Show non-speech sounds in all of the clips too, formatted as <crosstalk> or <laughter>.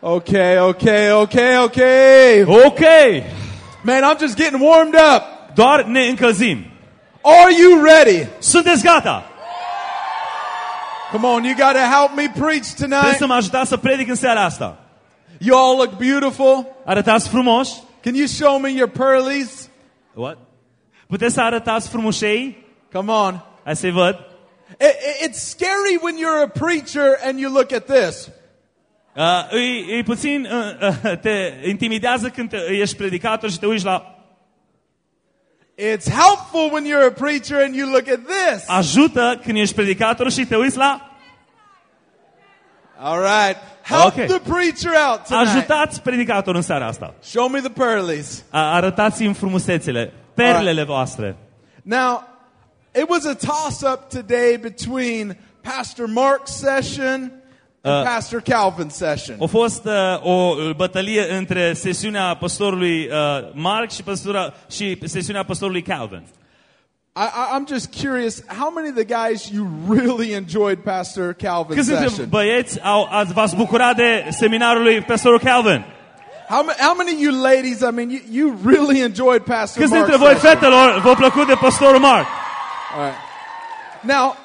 Okay, okay, okay, okay. Ok, Man, I'm just getting warmed up. doar ne încălzim. Are you ready? Sunteți gata? Come on, you got to help me preach Trebuie tonight. să mă ajutați să predic în seara asta. You all look beautiful. Arătați frumoși? Can you show me your pearlies? What? Puteți să arătați frumușei? Come on. Hai să-i văd. It- it- it's scary when you're a preacher and you look at this. Uh, e, e puțin, uh, uh, te intimidează când te, ești predicator și te uiți la... It's helpful when you're a preacher and you look at this. Ajută când ești predicator și te uiți la... All right. Help Okay. the preacher out tonight. Ajutați predicatorul în seara asta. Show me the pearlies. A- Arătați-mi frumusețele, perlele voastre. Now, it was a toss up today between Pastor Mark's session and Uh, Pastor Calvin session. A fost uh, o bătălie între sesiunea pastorului uh, Mark și, pastora, și sesiunea pastorului Calvin. I, I'm just curious, how many of the guys you really enjoyed Pastor Calvin's Câți dintre session? băieți au, ați, v-ați bucurat de seminarul lui pastorul Calvin? How, ma- how many of you ladies, I mean, you, you really enjoyed Pastor Câți Mark's dintre voi, session? fetelor, v-au plăcut de pastorul Mark? All right. Now,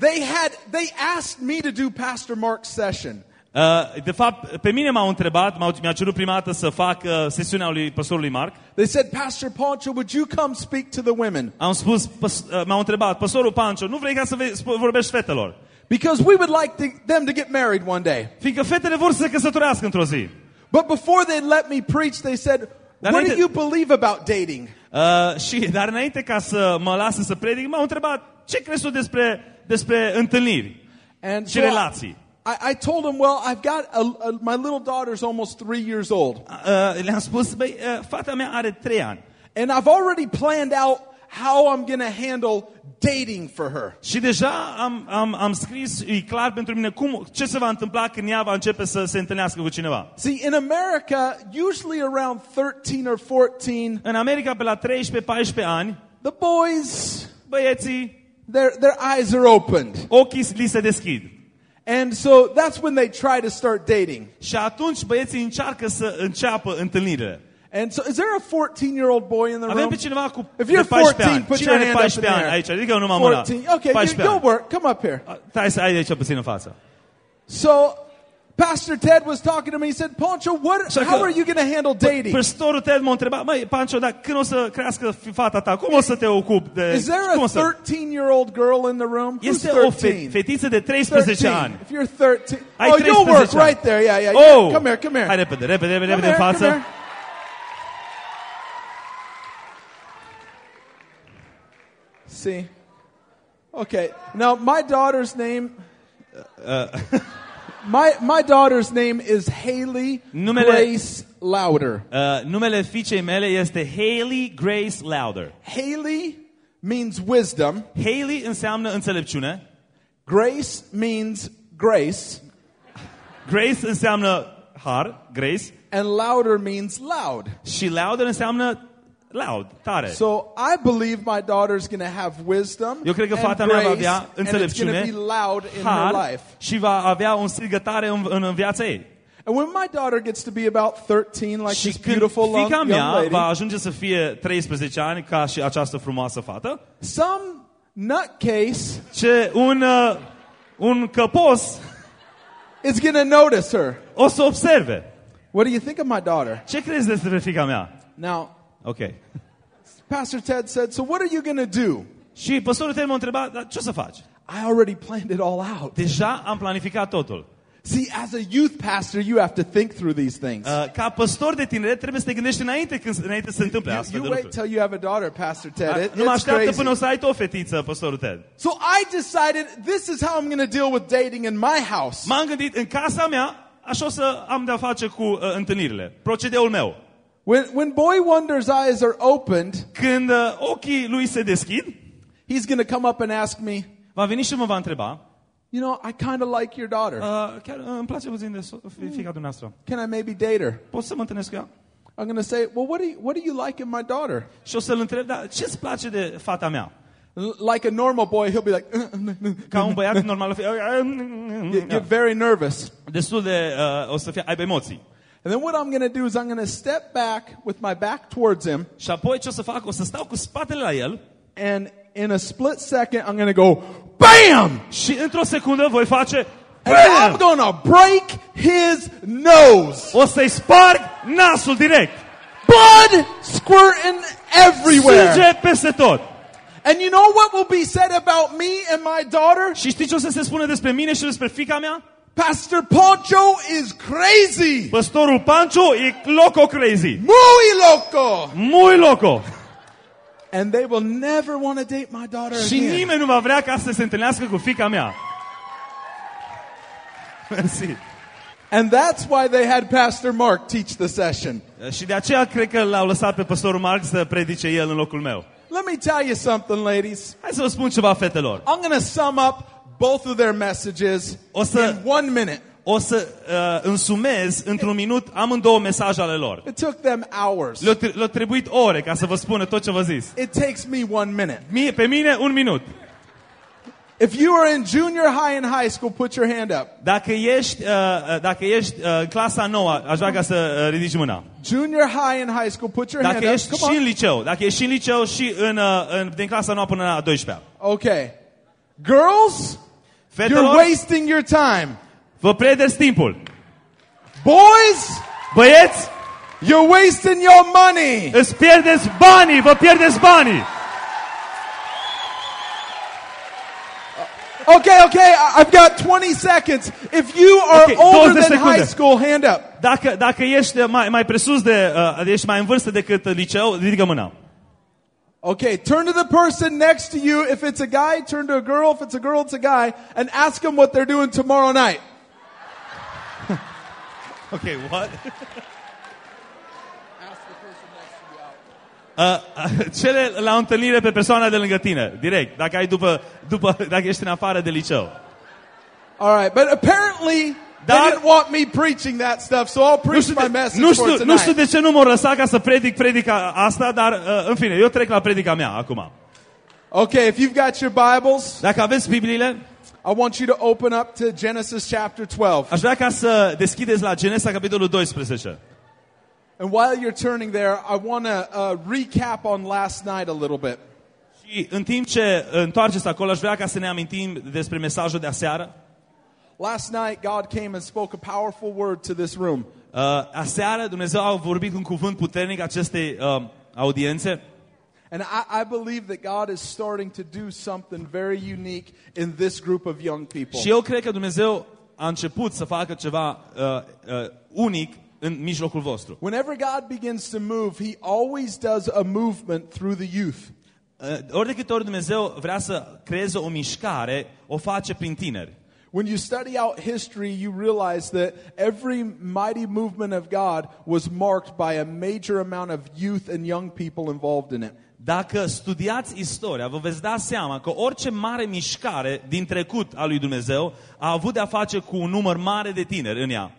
they had, they asked me to do Pastor Mark's session. Uh, de fapt, pe mine m-au întrebat, m-au, mi-a cerut prima dată să fac uh, sesiunea lui pastorului Mark. They said, Pastor Poncho, would you come speak to the women? Am spus, păs, uh, m-au întrebat, pastorul Pancio, nu vrei ca să ve- sp- vorbești fetelor? Because we would like to, them to get married one day. Fiindcă fetele vor să se căsătorească într-o zi. But before they let me preach, they said, Dar What do înainte- you believe about dating? Uh, și, dar înainte ca să mă lasă să predic, m-au întrebat, ce crezi tu despre, despre întâlniri And și so relații? I, I told them, Well, I've got a, a, my little daughter's almost three years old. Uh, le-am spus, băi, uh, fata mea are trei ani. And I've already planned out how I'm going to handle dating for her. Și deja am, am, am scris, e clar pentru mine, cum, ce se va întâmpla când ea va începe să se întâlnească cu cineva. See, in America, usually around 13 or 14, În America, pe la 13-14 ani, the boys, băieții, their, their eyes are opened. ochii li se deschid. And so that's when they try to start dating. Și atunci băieții încearcă să înceapă întâlnirile. And so, is there a 14 year old boy in the Avem room? pe cineva cu If you're 14 14, ani. put your hand up in 14 the ani air. aici? Ridică numai mâna. 14. Okay, you, 14 you'll work. Come up here. Să ai aici puțin în față. So, Pastor Ted was talking to me. He said, Poncho, what, Așa how are you going to handle dating? Păstorul Ted m-a întrebat, măi, Pancio, dar când o să crească fata ta, cum o să te ocupi de... Is there a o să... 13 year old girl in the room? Este o fe- 13? fetiță de 13 13. ani. If you're 13. Ai oh, you'll 13 work right there. Yeah, yeah. Oh! yeah. Come here, come here. Hai repede, repede, repede, Come repede în față. here. See? Okay. Now, my daughter's name. Uh, uh, <laughs> my, my daughter's name is Haley Numele- Grace Louder. Uh, numele fiicei mele este Haley Grace Lauder. Haley means wisdom, Haley înseamnă înțelepciune, Grace means grace, Grace înseamnă har, Grace, and louder means loud. și Lauder înseamnă loud, tare. So I believe my daughter's going to have wisdom Eu cred că and fata mea va grace, avea and it's going to înțelepciune, be loud in her har life. și va avea un strigătare în, în, în viața ei. And when my daughter gets to be about 13, like Și this când beautiful young, fica young mea lady, va ajunge să fie 13 ani ca și această frumoasă fată, some nutcase ce un, uh, un căpos is going to notice her. o să observe. What do you think of my daughter? Ce crezi despre fica mea? Now, Ok. Pastor Ted said, So what are you going to do? Și păstorul tău m-a întrebat, dar ce o să faci? I already planned it all out. Deja am planificat totul. See, as a youth pastor, you have to think through these things. Uh, ca păstor de tineret trebuie să te gândești înainte, când, înainte să se întâmple you, astfel you de wait lucruri. till you have a daughter, Pastor Ted. It, Nu mă it's așteaptă crazy. până o să ai tu o fetiță, păstorul Ted. So I decided this is how I'm going to deal with dating in my house. M-am gândit, în casa mea, așa o să am de-a face cu uh, întâlnirile. Procedeul meu. When, when Boy Wonder's eyes are opened, Când uh, ochii lui se deschid, he's going to come up and ask me, va veni și mă va întreba, You know, I kind of like your daughter. uh, chiar uh, îmi place puțin de so- fi- fica dumneavoastră. Can I maybe date her? Poți să mă întâlnesc cu ea? I'm going to say, Well, what do, you, what do you like in my daughter? Și o să-l întreb, dar ce-ți place de fata mea? Like a normal boy, he'll be like, <laughs> Ca un băiat normal, o fi- <laughs> get, get very nervous. destul de, uh, o să fie, aibă emoții. And then what I'm going to do is I'm going to step back with my back towards him, Și apoi ce o să fac? O să stau cu spatele la el and in a split second, I'm going to go, BAM! și într-o secundă voi face And I'm BAM! going to break his nose. O să-i sparg nasul direct. Blood squirting everywhere. Sânge peste tot. And you know what will be said about me and my daughter? Și știi ce o să se spună despre mine și despre fica mea? Pastor Poncho is crazy. Păstorul Pancio e loco crazy. Muy loco. Muy loco. And they will never want to date my daughter Și again. nimeni nu va vrea ca să se întâlnească cu fica mea. <laughs> Mersi. And that's why they had Pastor Mark teach the session. Și de aceea cred că l-au lăsat pe păstorul Mark să predice el în locul meu. Let me tell you something, ladies. Hai să vă spun ceva, fetelor. I'm going to sum up both of their messages O să- in one minute. O să uh, însumez într-un minut amândouă mesaje ale lor. It took them hours. Le-a, tre- le-a trebuit ore ca să vă spună tot ce vă zis. It takes me one minute. Mie, pe mine, un minut. If you are in junior high and high school, put your hand up. Dacă ești, uh, uh, dacă ești uh, în clasa nouă, aș vrea ca să uh, ridici mâna. Junior high and high school, put your Dacă hand up. ești Come și în on. liceu, dacă ești și în liceu și în, uh, în, din clasa nouă până la 12 Okay. Girls, you're Fetelor, wasting your time. vă pierdeți timpul. Boys, Băieți, you're wasting your money. îți pierdeți banii, vă pierdeți banii. Okay, okay, I- I've got 20 seconds. If you are Okay, older 20 than high secunde. school, hand up. Dacă, dacă ești mai, mai presus de, uh, ești mai în vârstă decât liceu, ridică mâna. Okay, turn to the person next to you. If it's a guy, turn to a girl. If it's a girl, it's a guy. And ask them what they're doing tomorrow night. <laughs> Ok, what? <laughs> Uh, uh, <laughs> cele la întâlnire pe persoana de lângă tine, direct, dacă ai după, după dacă ești în afară de liceu. All right, but apparently they Dar- didn't want me preaching that stuff, so I'll Nu preach știu, my de, message nu, for știu, nu știu tonight. de ce nu m-au lăsat ca să predic predica asta, dar uh, în fine, eu trec la predica mea acum. Okay, if you've got your Bibles, Dacă aveți Bibliile, I want you to open up to Genesis chapter 12. aș vrea ca să deschideți la Genesa, capitolul 12. And while you're turning there, I want to uh, recap on last night a little bit. Și în timp ce întoarceți acolo, aș vrea ca să ne amintim despre mesajul de aseară. Last night, God came and spoke a powerful word to this room. Uh, aseară Dumnezeu a vorbit un cuvânt puternic acestei uh, audiențe And I, I believe that God is starting to do something very unique in this group of young people. și eu cred că Dumnezeu a început să facă ceva uh, uh, unic în mijlocul vostru. Whenever God begins to move, He always does a movement through the youth. Uh, ori de câte ori Dumnezeu vrea să creeze o mișcare, o face prin tineri. When you study out history, you realize that every mighty movement of God was marked by a major amount of youth and young people involved in it. Dacă studiați istoria, vă veți da seama că orice mare mișcare din trecut al lui Dumnezeu a avut de-a face cu un număr mare de tineri în ea.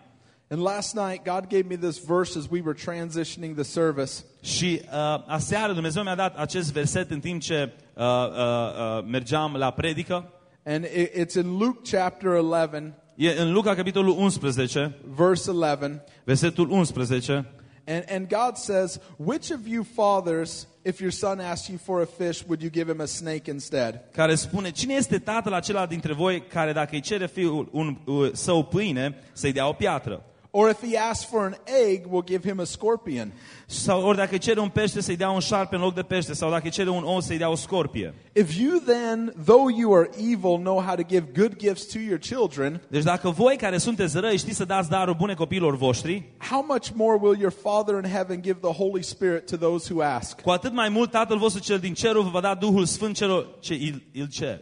And last night, God gave me this verse as we were transitioning the service. Și uh, aseară Dumnezeu mi-a dat acest verset în timp ce uh, uh, uh, mergeam la predică. And it, it's in Luke chapter 11, E în Luca, capitolul 11, verse 11. versetul 11. And, and God says, Which of you fathers, if your son asks you for a fish, would you give him a snake instead? care spune, cine este tatăl acela dintre voi care dacă îi cere fiul un, uh, său pâine, să-i dea o piatră? Or if he asks for an egg, will give him a scorpion? Sau ori dacă îi cere un pește, să-i dea un șarpe în loc de pește, sau dacă îi cere un ou, să-i dea o scorpie. If you then, though you are evil, know how to give good gifts to your children, Deci dacă voi care sunteți răi știți să dați daruri bune copiilor voștri, how much more will your Father in heaven give the Holy Spirit to those who ask? cu atât mai mult Tatăl vostru cel din cerul vă va da Duhul Sfânt celor ce îl, îl cer.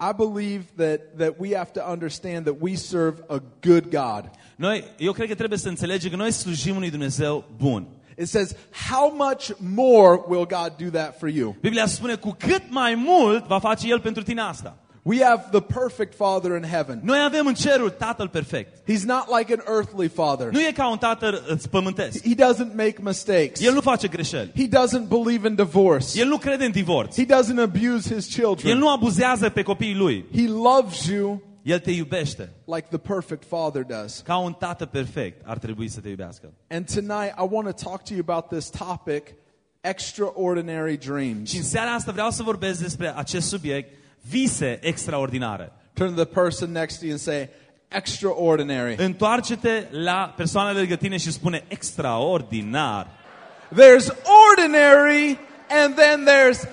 I believe that, that we have to understand that we serve a good God. Noi, eu cred că trebuie să înțelegem că noi slujim unui Dumnezeu bun. It says, How much more will God do that for you? Biblia spune cu cât mai mult va face El pentru tine asta. We have the perfect Father in heaven. Noi avem în cerul Tatăl perfect. He's not like an earthly father. Nu e ca un tată uh, pământesc. He doesn't make mistakes. El nu face greșeli. He doesn't believe in divorce. El nu crede în divorț. He doesn't abuse his El children. nu abuzează pe copiii lui. He loves you El te iubește. like the perfect father does. Ca un tată perfect ar trebui să te iubească. And tonight I want to talk to you about this topic, extraordinary dreams. Și în seara asta vreau să vorbesc despre acest subiect, vise extraordinare. Turn to the person next to you and say, extraordinary. Întoarce-te la persoana de lângă tine și spune extraordinar. There's ordinary and then there's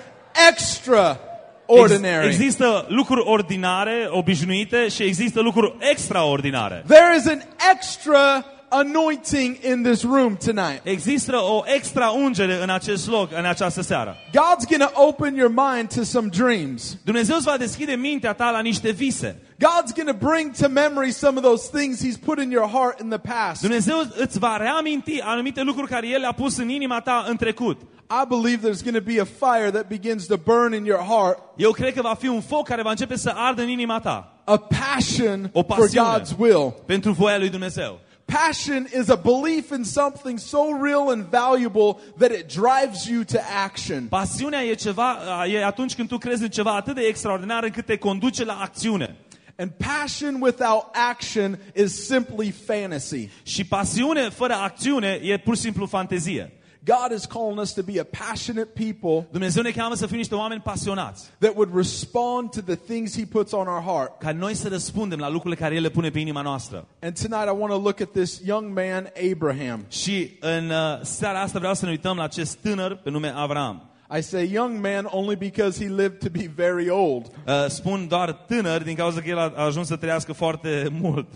extraordinary. Ex- există lucruri ordinare, obișnuite și există lucruri extraordinare. There is an extra anointing in this room tonight. Există o extra ungere în acest loc, în această seară. God's going to open your mind to some dreams. Dumnezeu îți va deschide mintea ta la niște vise. God's going to bring to memory some of those things He's put in your heart in the past. Dumnezeu îți va reaminti anumite lucruri care El le-a pus în inima ta în trecut. I believe there's going to be a fire that begins to burn in your heart, Eu cred că va fi un foc care va începe să ardă în inima ta a passion O for pasiune. God's will. pentru voia lui Dumnezeu. Passion is a belief in something so real and valuable that it drives you to action. Pasiunea e ceva, e atunci când tu crezi în ceva atât de extraordinar încât te conduce la acțiune. And passion without action is simply fantasy. Și pasiune fără acțiune e pur și simplu fantezie. God is calling us to be a passionate people Dumnezeu ne cheamă să fim niște oameni pasionați. that would respond to the things He puts on our heart. Ca noi să răspundem la lucrurile care El le pune pe inima noastră. And tonight I want to look at this young man, Abraham. Și în uh, seara asta vreau să ne uităm la acest tânăr pe nume Avram. I say young man only because he lived to be very old. Uh, spun doar tânăr din cauza că el a ajuns să trăiască foarte mult.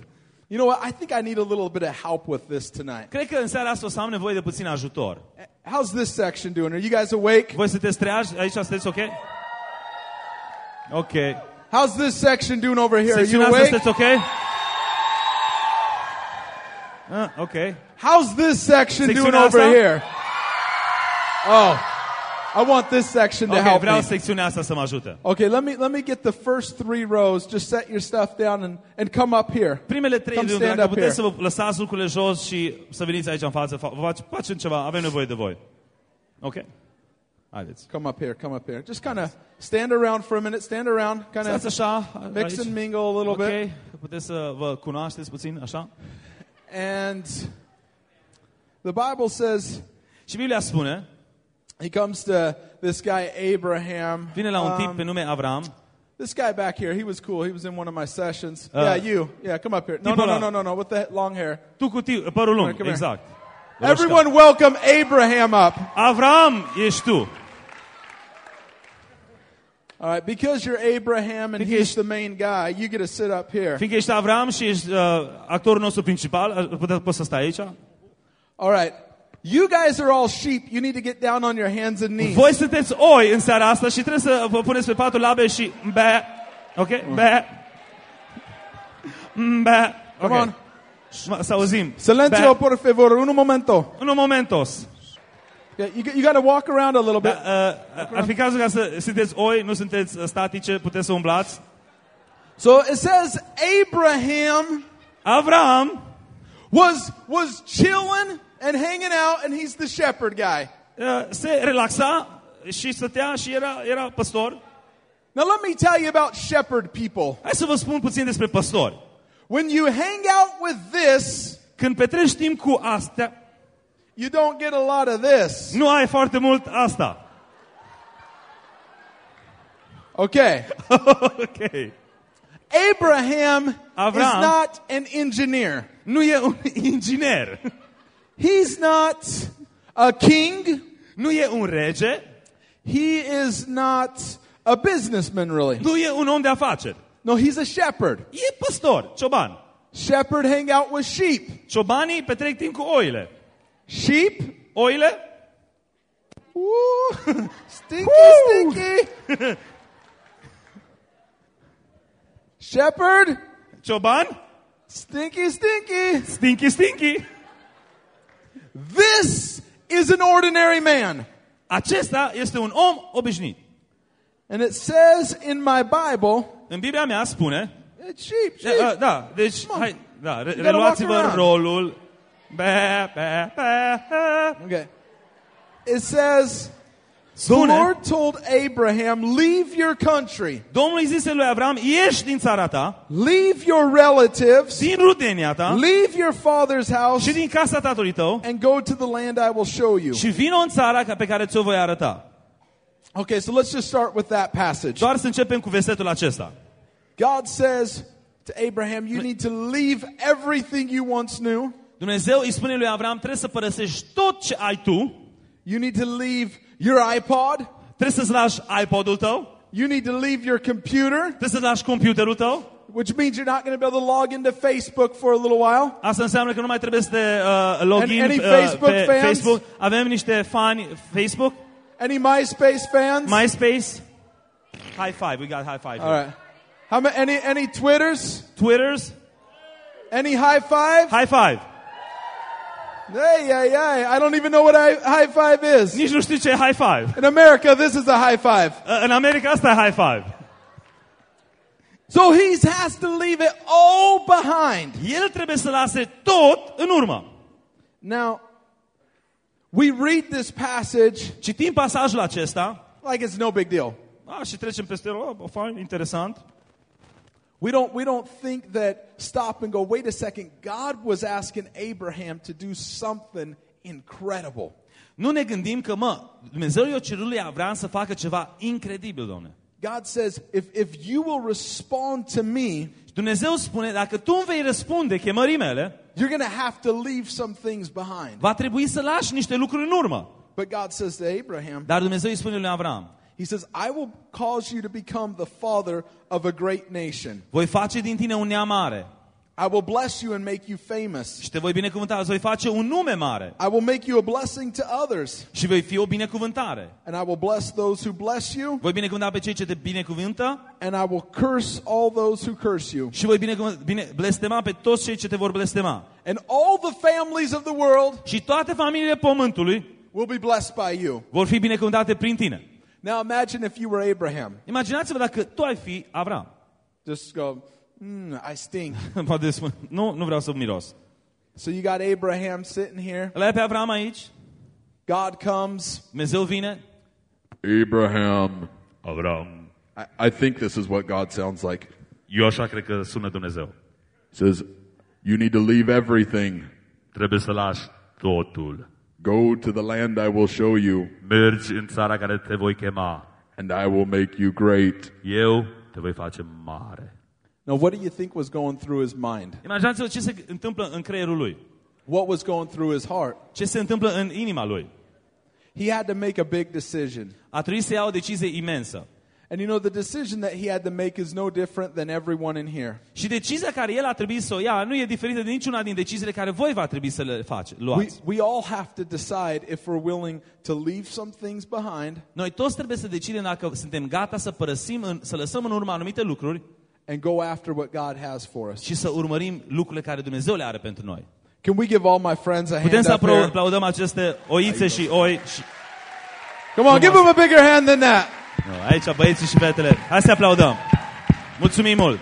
You know what? I think I need a little bit of help with this tonight. Cred că în seara asta o să am nevoie de puțin ajutor. How's this section doing? Are you guys awake? Voi sunteți? Aici sunteți ok? Ok. How's this section doing over here? Are you Secțiunea asta awake? sunteți ok? Ah, ok. How's this section doing Secțiunea over asta? here? Oh, I want this section to Ok, help vreau me. secțiunea asta să mă ajute. Okay, let me let me get the first three rows. Just set your stuff down and, and come up here. Primele trei Come rânduri, stand dacă up puteți here. să vă lăsați lucrurile jos și să veniți aici în față, fa- vă fac- facem ceva, avem nevoie de voi. Ok? Haideți. Come up here. Come up here. Just kind of stand around for a minute. Stand around. Kind Stați of așa, mix aici. and mingle a little bit. Ok, puteți să vă cunoașteți puțin, așa? And the Bible says Și Biblia spune, he comes to this guy Abraham. vine la un tip Um, pe nume Avram, This guy back here, he was cool. He was in one of my sessions. Uh, yeah, you. Yeah, come up here. No, no, no, no, no, no, with the long hair. tu cu părul lung, exact. Everyone welcome Abraham up. Avram ești tu. All right, because you're Abraham and he's the main guy, you get to sit up here. Fiindcă ești Avram și ești uh, actorul nostru principal, uh, poți să stai aici. All right. You guys are all sheep. You need to get down on your hands and knees. Voi sunteți oi în seara asta și trebuie să vă puneți pe patul labe și be, ok? Be, be, Come on. Să auzim. Silencio, por favor, un momento. Un momentos. Yeah, you, you got to walk around a little bit. Da, uh, ar fi cazul ca să sunteți oi, nu sunteți uh, statice, puteți să umblați. So it says Abraham Avram was was chilling and hanging out, and he's the shepherd guy. uh, se relaxa și stătea și era, era păstor. Now let me tell you about shepherd people. Hai să vă spun puțin despre păstori. When you hang out with this, Când petreci timp cu astea, you don't get a lot of this. nu ai foarte mult asta. Okay. <laughs> ok. Abraham Avram. is not an engineer. Nu e un <laughs> inginer. He's not a king. Nu e un rege. He is not a businessman, really. Nu e un om de afaceri. No, he's a shepherd. E păstor, cioban. Shepherd hang out with sheep. Ciobanii petrec timp cu oile. Sheep? Oile Woo! <laughs> stinky, Woo! stinky. <laughs> shepherd? Cioban, Stinky, stinky. stinky, stinky. This is an ordinary man. Acesta este un om obișnuit. And it says in my Bible în Biblia mea spune, It's sheep, da, sheep. da deci, Come on. hai, da, re- gotta reluați-vă walk around. rolul. Be, be, be, be. Okay. It says, the Spune, Lord told Abraham, leave your country, Domnul îi zise lui Avram, ieși din țara ta, leave your relatives, din rudenia ta leave your father's house, și din casa tatălui tău and go to the land I will show you. și vină în țara ca- pe care ți-o voi arăta. Okay, so let's just start with that passage. Doar să începem cu versetul acesta. God says to Abraham, you need to leave everything you once knew. Dumnezeu îi spune lui Avram, trebuie să părăsești tot ce ai tu, You need to leave your iPod. trebuie să-ți lași iPod-ul tău, You need to leave your computer, trebuie să-ți lași computerul tău. which means you're not going to be able to log into Facebook for a little while. Asta înseamnă că nu mai trebuie să te uh, login any uh, Facebook pe fans? Facebook. Avem niște fani Facebook, Any MySpace fans? MySpace. High five, we got high five. All here. right. How many? Any any Twitters? Twitters, Any high five? high five. Hey, yeah, yeah. I don't even know what I, high five is. Nici nu știu ce e high five. In America, this is a high five. Uh, În America asta e high five. So he has to leave it all behind. El trebuie să lase tot în urmă. Now, we read this passage Citim pasajul acesta like it's no big deal. a, și trecem peste el. Oh, fain, interesant. We don't, we don't think that, stop and go, wait a second, God was asking Abraham to do something incredible. Nu ne gândim că, mă, Dumnezeu i-a cerut lui Avram să facă ceva incredibil, domne. God says, if, if you will respond to me, Și Dumnezeu spune, dacă tu îmi vei răspunde chemării mele, you're going to have to leave some things behind. va trebui să lași niște lucruri în urmă. But God says to Abraham, Dar Dumnezeu îi spune lui Avram, He says, I will cause you to become the father of a great nation. voi face din tine un neam mare I will bless you and make you famous. și te voi binecuvânta, îți voi face un nume mare I will make you a blessing to others. și vei fi o binecuvântare. And I will bless those who bless you, Voi binecuvânta pe cei ce te binecuvântă and I will curse all those who curse you. și voi binecuvânta, bine, blestema pe toți cei ce te vor blestema. And all the families of the world Și toate familiile pământului will be blessed by you. vor fi binecuvântate prin tine. Now imagine if you were Abraham. Imaginați-vă dacă tu ai fi Avram. Just go, mm, I stink. <laughs> Poate spun, nu, nu vreau să miros. So you got Abraham sitting here. Îl ai pe Avram aici, God comes. Dumnezeu vine. Abraham. Avram. I, I think this is what God sounds like. Eu așa cred că sună Dumnezeu. says, You need to leave everything. Trebuie să lași totul. Go to the land I will show you, Mergi în țara care te voi chema. and I will make you great. Eu te voi face mare. Now, what do you think was going through his mind? Imaginați-vă ce se întâmplă în creierul lui. What was going through his heart? Ce se întâmplă în inima lui. He had to make a big decision. A trebuit să ia o decizie imensă. And you know, the decision that he had to make is no different than everyone in here. Și decizia care el a trebuit să o ia nu e diferită de niciuna din deciziile care voi va trebui să le faci, We, luați. we all have to decide if we're willing to leave some things behind Noi toți trebuie să decidem dacă suntem gata să părăsim, în, să lăsăm în urmă anumite lucruri and go after what God has for us. și să urmărim lucrurile care Dumnezeu le are pentru noi. Can we give all my friends a Putem hand să up here? aplaudăm aceste oițe și oi. Și... Come on, give them a bigger hand than that. Nu, aici băieții și fetele. Hai să aplaudăm. Mulțumim mult.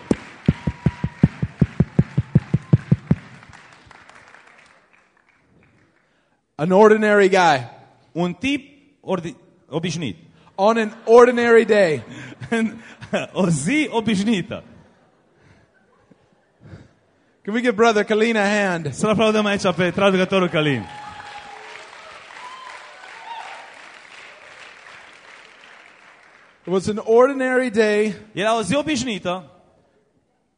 An ordinary guy Un tip ordi- obișnuit. on an ordinary day. În o zi obișnuită. Can we give Brother Colleen a hand? Să-l aplaudăm aici pe traducătorul Călin. It was an ordinary day Era o zi obișnuită,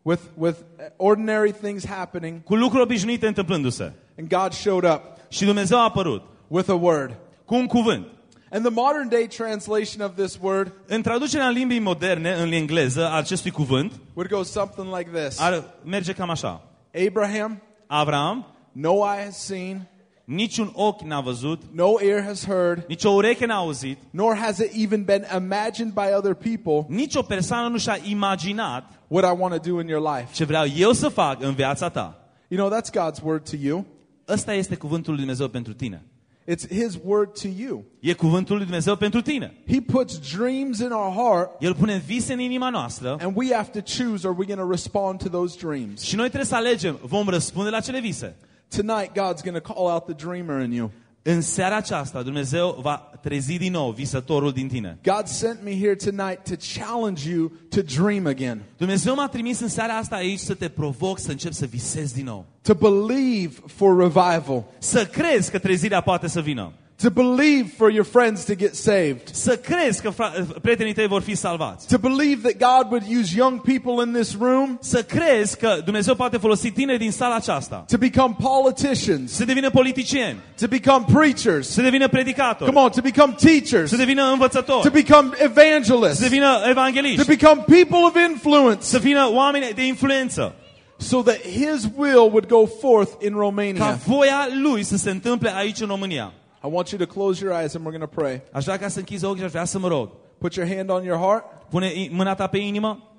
with, with ordinary things happening, cu lucruri obișnuite întâmplându-se. and God showed up Și Dumnezeu a apărut with a word. cu un cuvânt. And the modern day translation of this word În traducerea în limbii moderne, în engleză, a acestui cuvânt, would go something like this ar merge cam așa. Abraham, Avram, no eye has seen, niciun ochi n-a văzut, no ear has heard, nici o ureche n-a auzit, nor has it even been imagined by other people nici o persoană nu și-a imaginat what I want to do in your life. ce vreau eu să fac în viața ta. You know, that's God's word to you. Ăsta este cuvântul lui Dumnezeu pentru tine. It's His word to you. E cuvântul lui Dumnezeu pentru tine. He puts dreams in our heart, El pune vise în inima noastră and we have to choose are we going to respond to those dreams? și noi trebuie să alegem, vom răspunde la cele vise. Tonight, God's going to call out the dreamer in you. În seara aceasta, Dumnezeu va trezi din nou visătorul din tine. God sent me here tonight to challenge you to dream again, Dumnezeu m-a trimis în seara asta aici să te provoc să începi să visezi din nou. to believe for revival, Să crezi că trezirea poate să vină. To believe for your friends to get saved, Să crezi că prietenii tăi vor fi salvați. to believe that God would use young people in this room Să crezi că Dumnezeu poate folosi tineri din sala aceasta. to become politicians, Să devină politicieni, to become preachers, să devină predicatori, come on, to become teachers, să devină învățători, to become să evangelists, devină to become people of influence, să vină oameni de influență. so that His will would go forth in Ca voia lui să se întâmple aici în România. I want you to close your eyes and we're going to pray. Aș ca să închizi ochii și aș vrea să mă rog. Put your hand on your heart. Pune mâna ta pe inimă.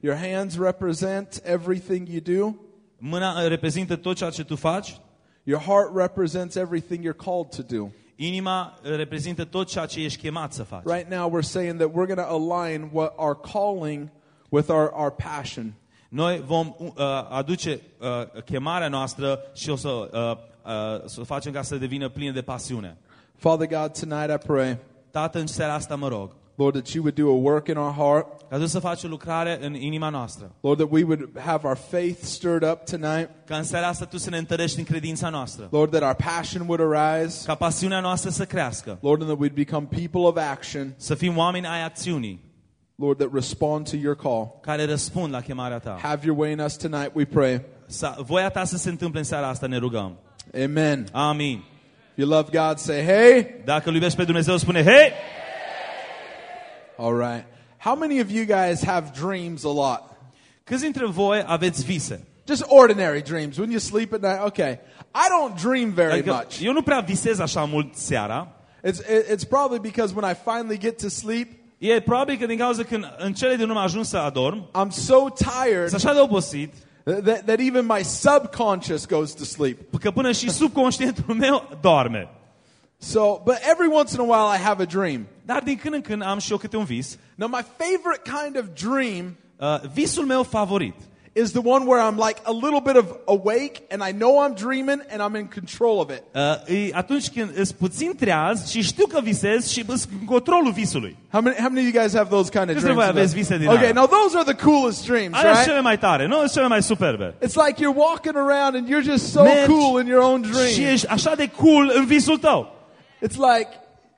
Your hands represent everything you do. Mâna uh, reprezintă tot ceea ce tu faci. Your heart represents everything you're called to do. Inima uh, reprezintă tot ceea ce ești chemat să faci. Right now, we're saying that we're going to align what our calling with our, our passion. Noi vom uh, aduce uh, chemarea noastră și o să, uh, uh, să o facem ca să devină plină de pasiune. Father God, tonight I pray, Tată, în seara asta mă rog, Lord, that you would do a work in our heart. ca tu să faci o lucrare în inima noastră. Lord, that we would have our faith stirred up tonight. Ca în seara asta tu să ne întărești în credința noastră. Lord, that our passion would arise. Ca pasiunea noastră să crească. Lord, and that we'd become people of action. Să fim oameni ai acțiunii Lord, that respond to your call. care răspund la chemarea ta. Have your way in us tonight, we pray. Să, voia ta să se întâmple în seara asta, ne rugăm. Amen. Amin. If you love God, say, hey. Dacă îl iubești pe Dumnezeu, spune, hei! All right. How many of you guys have dreams a lot? Câți dintre voi aveți vise? Just ordinary dreams. When you sleep at night, okay. I don't dream very Adică, much. eu nu prea visez așa mult seara. It's, it- it's probably because when I finally get to sleep, E probabil că din cauza când în cele din urmă ajung să adorm, I'm so tired sunt așa de obosit, that, that even my subconscious goes to sleep. că până și subconștientul <laughs> meu doarme. So, but every once in a while I have a dream. Dar din când în când am și eu câte un vis. Now, my favorite kind of dream Uh, visul meu favorit is the one where I'm like a little bit of awake and I know I'm dreaming and I'm in control of it. uh, atunci când îți puțin treaz și știu că visez și îți în controlul visului. How many, how many of you guys have those kind of Câți dreams? aveți vise din Okay, now those are the coolest dreams, right? cele mai tare, nu? Sunt cele mai superbe. It's like you're walking around and you're just so Mergi cool in your own Și dream. ești așa de cool în visul tău. It's like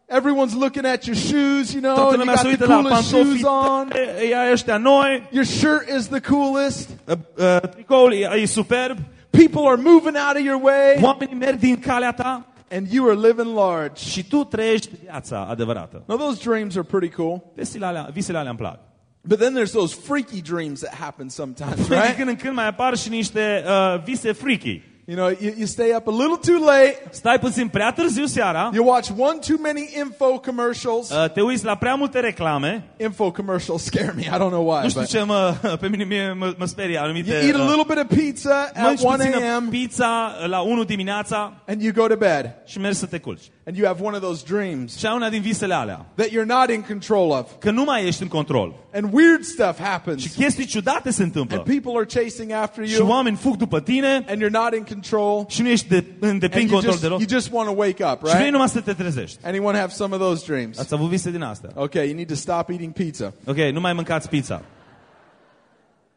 everyone's looking at your shoes, you know, Toată and you lumea got se the uită la coolest shoes on. pantofii, ea ăștia noi, Your shirt is the coolest. uh, uh, tricoul e, e superb, People are moving out of your way, oamenii merg din calea ta and you are living large. și tu trăiești viața adevărată. Now, those dreams are pretty cool. Visele alea, visele alea îmi plac. But then there's those freaky dreams that happen sometimes, Din right? când în când mai apar și niște uh, vise freaky. You know, you, you stay up a little too late, Stai puțin prea târziu seara, you watch one too many info commercials. uh, te uiți la prea multe reclame, Info commercials scare me. I don't know why. nu știu But ce mă, <laughs> pe mine mie, mă, mă sperie anumite... you eat a uh, little bit of pizza at mănânci 1 puțină a.m. pizza la 1 dimineața and you go to bed și mergi să te culci. And you have one of those dreams Și ai una din visele alea, that you're not in control of. că nu mai ești în control. And weird stuff Și happens. chestii ciudate se And întâmplă. people are chasing after Și you oameni fug după tine and you're not in control. și nu ești de, în deplin And you control just, deloc. you just want to wake up, Și vrei right? numai să te trezești. Anyone have some of those dreams? Ați avut vise din astea. Okay, you need to stop eating pizza. Ok, nu mai mâncați pizza.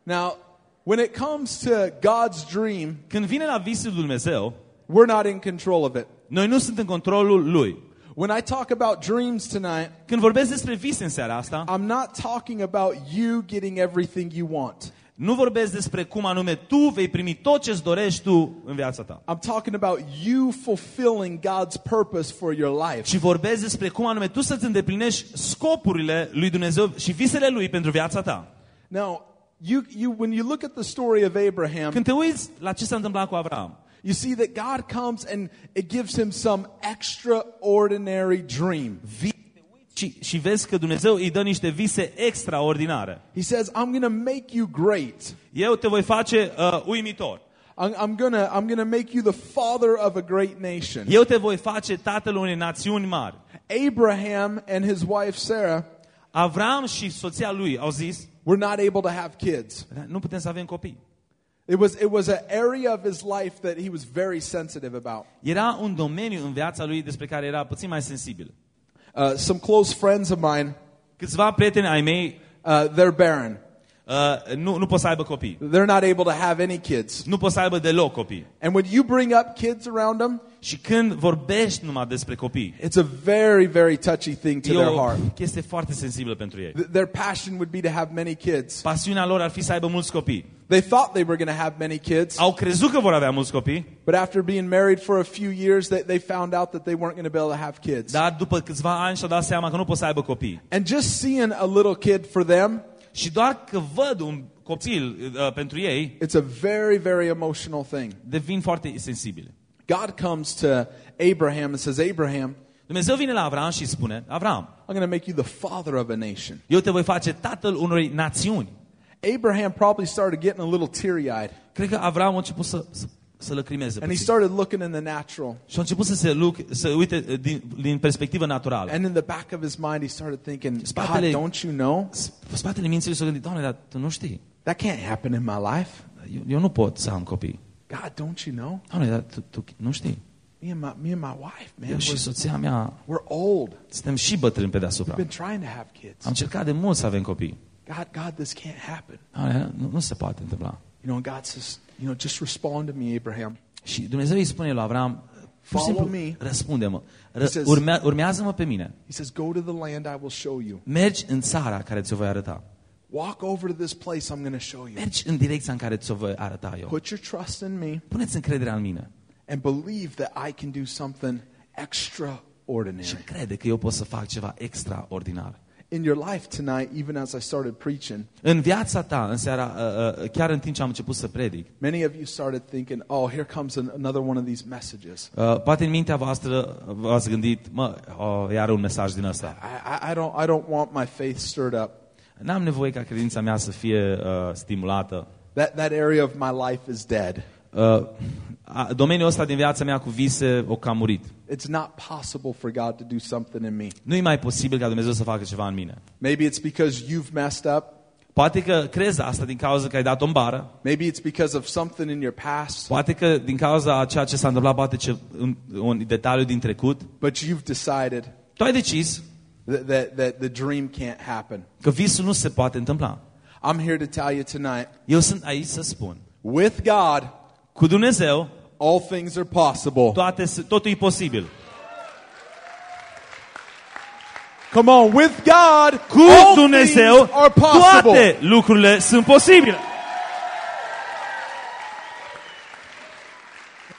Now, when it comes to God's dream, Când vine la visul lui Dumnezeu, we're not in control of it. Noi nu suntem în controlul lui. When I talk about dreams tonight, Când vorbesc despre vise în seara asta, I'm not talking about you getting everything you want. nu vorbesc despre cum anume tu vei primi tot ce-ți dorești tu în viața ta. I'm talking about you fulfilling God's purpose for your life. Și vorbesc despre cum anume tu să-ți îndeplinești scopurile lui Dumnezeu și visele lui pentru viața ta. Now, you, you, when you look at the story of Abraham, Când te uiți la ce s-a întâmplat cu Avram, you see that God comes and it gives him some extraordinary dream. vii și, și vezi că Dumnezeu îi dă niște vise extraordinare. He says, I'm going to make you great. Eu te voi face uh, uimitor. I'm, I'm gonna, I'm gonna make you the father of a great nation. Eu te voi face tatăl unei națiuni mari. Abraham and his wife Sarah Avram și soția lui au zis, were not able to have kids. nu putem să avem copii. It was, it was an area of his life that he was very sensitive about. Era un domeniu în viața lui despre care era puțin mai sensibil. Uh, some close friends of mine, Câțiva prieteni ai mei uh, they're barren. uh, nu, nu pot să aibă copii. They're not able to have any kids. Nu pot să aibă deloc copii. And when you bring up kids around them, Și când vorbești numai despre copii, it's a very, very touchy thing to e their o heart. chestie foarte sensibilă pentru ei. Th- Their passion would be to have many kids. Pasiunea lor ar fi să aibă mulți copii. They thought they were going to have many kids, Au crezut că vor avea mulți copii, but after being married for a few years, they, they found out that they weren't going to be able to have kids. dar după câțiva ani și-au dat seama că nu pot să aibă copii. And just seeing a little kid for them, Și doar că văd un copil uh, pentru ei, it's a very, very emotional thing. devin foarte sensibile. God comes to Abraham and says, Abraham, Dumnezeu vine la Avram și spune, Avram, I'm going to make you the father of a nation. eu te voi face tatăl unei națiuni. Abraham probably started getting a little teary eyed. Cred că Avram a început să, să, să lăcrimeze And he puțin. started looking in the natural. Și a început să se luc, să uite uh, din, din perspectivă naturală. And in the back of his mind, he started thinking, God, Spatele- don't you know? Pe spatele minții lui s-a gândit, Doamne, dar tu nu știi. That can't happen in my life. Eu, eu nu pot să am copii. God, don't you know? Doamne, dar tu, tu nu știi. Me and my, me and my wife, man, Eu și we're, soția mea we're old. suntem și bătrâni pe We've deasupra. been trying to have kids. Am încercat de mult să avem copii. God, God, this can't happen. Doamne, nu, nu se poate întâmpla. You know, and God says, you know, just respond to me, Abraham. Și Dumnezeu îi spune lui Avram, pur și Follow simplu, me. răspunde-mă, He says- Ră, urmea, urmează-mă pe mine. He says, go to the land I will show you. Mergi în țara care ți-o voi arăta. Walk over to this place I'm going to show you. Mergi în direcția în care ți-o voi arăta eu. Put your trust in me Puneți încrederea în mine and believe that I can do something și extraordinary. crede că eu pot să fac ceva extraordinar. In your life tonight, even as I started preaching, În viața ta, în seara, uh, uh, chiar în timp ce am început să predic, many of you started thinking, oh, here comes an, another one of these messages. uh, poate în mintea voastră v-ați gândit, mă, oh, iar un mesaj din ăsta. I, I, I, don't, I don't want my faith stirred up. N-am nevoie ca credința mea să fie uh, stimulată. That, that area of my life is dead. Uh, a- domeniul ăsta din viața mea cu vise o cam murit. It's not possible for God to do something in me. Nu e mai posibil ca Dumnezeu să facă ceva în mine. Maybe it's because you've messed up. Poate că crezi asta din cauza că ai dat o bară. Maybe it's because of something in your past. Poate că din cauza a ceea ce s-a întâmplat, poate ce, un, un detaliu din trecut. But you've decided Tu ai decis that, that, that the dream can't happen. că visul nu se poate întâmpla. I'm here to tell you tonight Eu sunt aici să spun. with God, Cu Dumnezeu, all things are possible. toate, totul e posibil. Come on, with God, Cu all Dumnezeu, things are possible. toate lucrurile sunt posibile.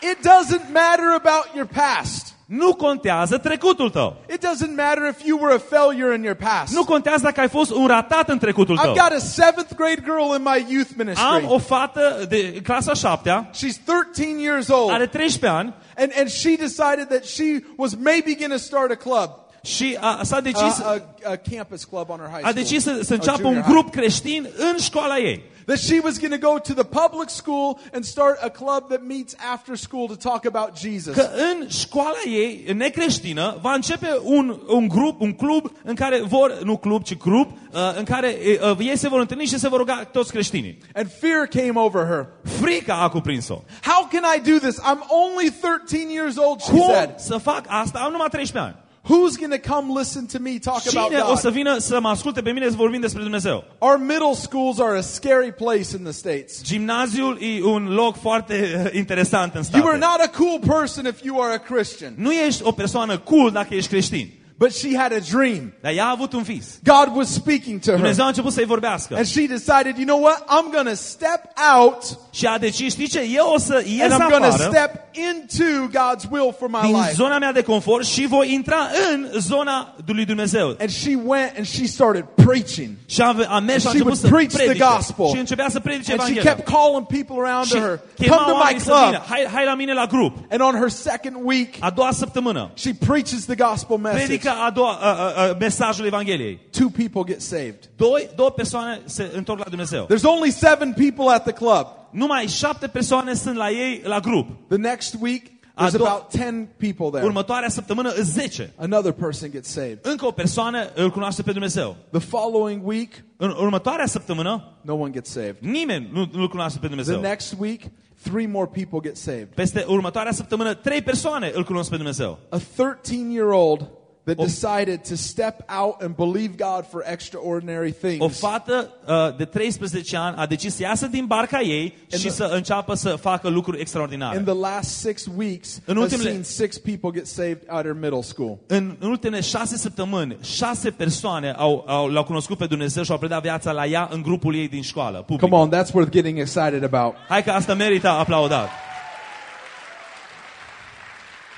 It doesn't matter about your past. Nu contează trecutul tău. It doesn't matter if you were a failure in your past. Nu contează dacă ai fost un ratat în trecutul I've tău. got a seventh grade girl in my youth ministry. Am o fată de clasa 7 She's 13 years old. are 13 ani And, and she decided that she was maybe going to start a club, și a, s-a a, decis, a, a campus club on her high a school. decis să, să a înceapă junior un high. grup creștin în școala ei. That she was going to go to the public school and start a club that meets after school to talk about Jesus. Că în școala ei necreștină va începe un, un grup, un club în care vor, nu club, ci grup, uh, în care uh, ei se vor întâlni și se vor ruga toți creștinii. And fear came over her. Frica a cuprins-o. How can I do this? I'm only 13 years old, she Cum said. să fac asta? Am numai 13 ani. Who's going to come listen to me talk about Cine o să God? vină să mă asculte pe mine să vorbim despre Dumnezeu? Our middle schools are a scary place in the States. Gimnaziul e un loc foarte uh, interesant în You are state. not a cool person if you are a Christian. Nu ești o persoană cool dacă ești creștin. But she had a dream. Dar ea a avut un vis. God was speaking to her. Dumnezeu a început să-i vorbească. And she decided, you know what? I'm going to step out Și a decis, știi ce? Eu o să ies and I'm going to step into God's will for my din life. zona mea de confort și voi intra în zona lui Dumnezeu. And she went and she started preaching. Și a, a mers și a she început would să preach the gospel. Și începea să predice And she kept calling people around Și her, come to my club. Hai, hai la mine la grup. And on her second week, A doua săptămână. she preaches the gospel message. Predică a doua, a, a, a, mesajul Evangheliei. Two people get saved. Doi, două persoane se întorc la Dumnezeu. There's only seven people at the club. numai șapte persoane sunt la ei la grup. The next week, A there's doua- about 10 people there. Următoarea săptămână îți 10. Another person gets saved. Încă o persoană îl cunoaște pe Dumnezeu. The following week, În următoarea săptămână, no one gets saved. nimeni nu îl cunoaște pe The Dumnezeu. next week, three more people get saved. Peste următoarea săptămână, trei persoane îl cunosc pe Dumnezeu. A 13 year old that O- decided to step out and believe God for extraordinary O things. fată uh, de 13 ani a decis să iasă din barca ei și the- să înceapă să facă lucruri In extraordinare. the last six weeks, În has ultimele- seen six people get saved out of middle school. În, în ultimele șase săptămâni, șase persoane au, au, l-au cunoscut pe Dumnezeu și au predat viața la ea în grupul ei din școală, public. Come on, that's worth getting excited about. Hai că asta merită aplaudat.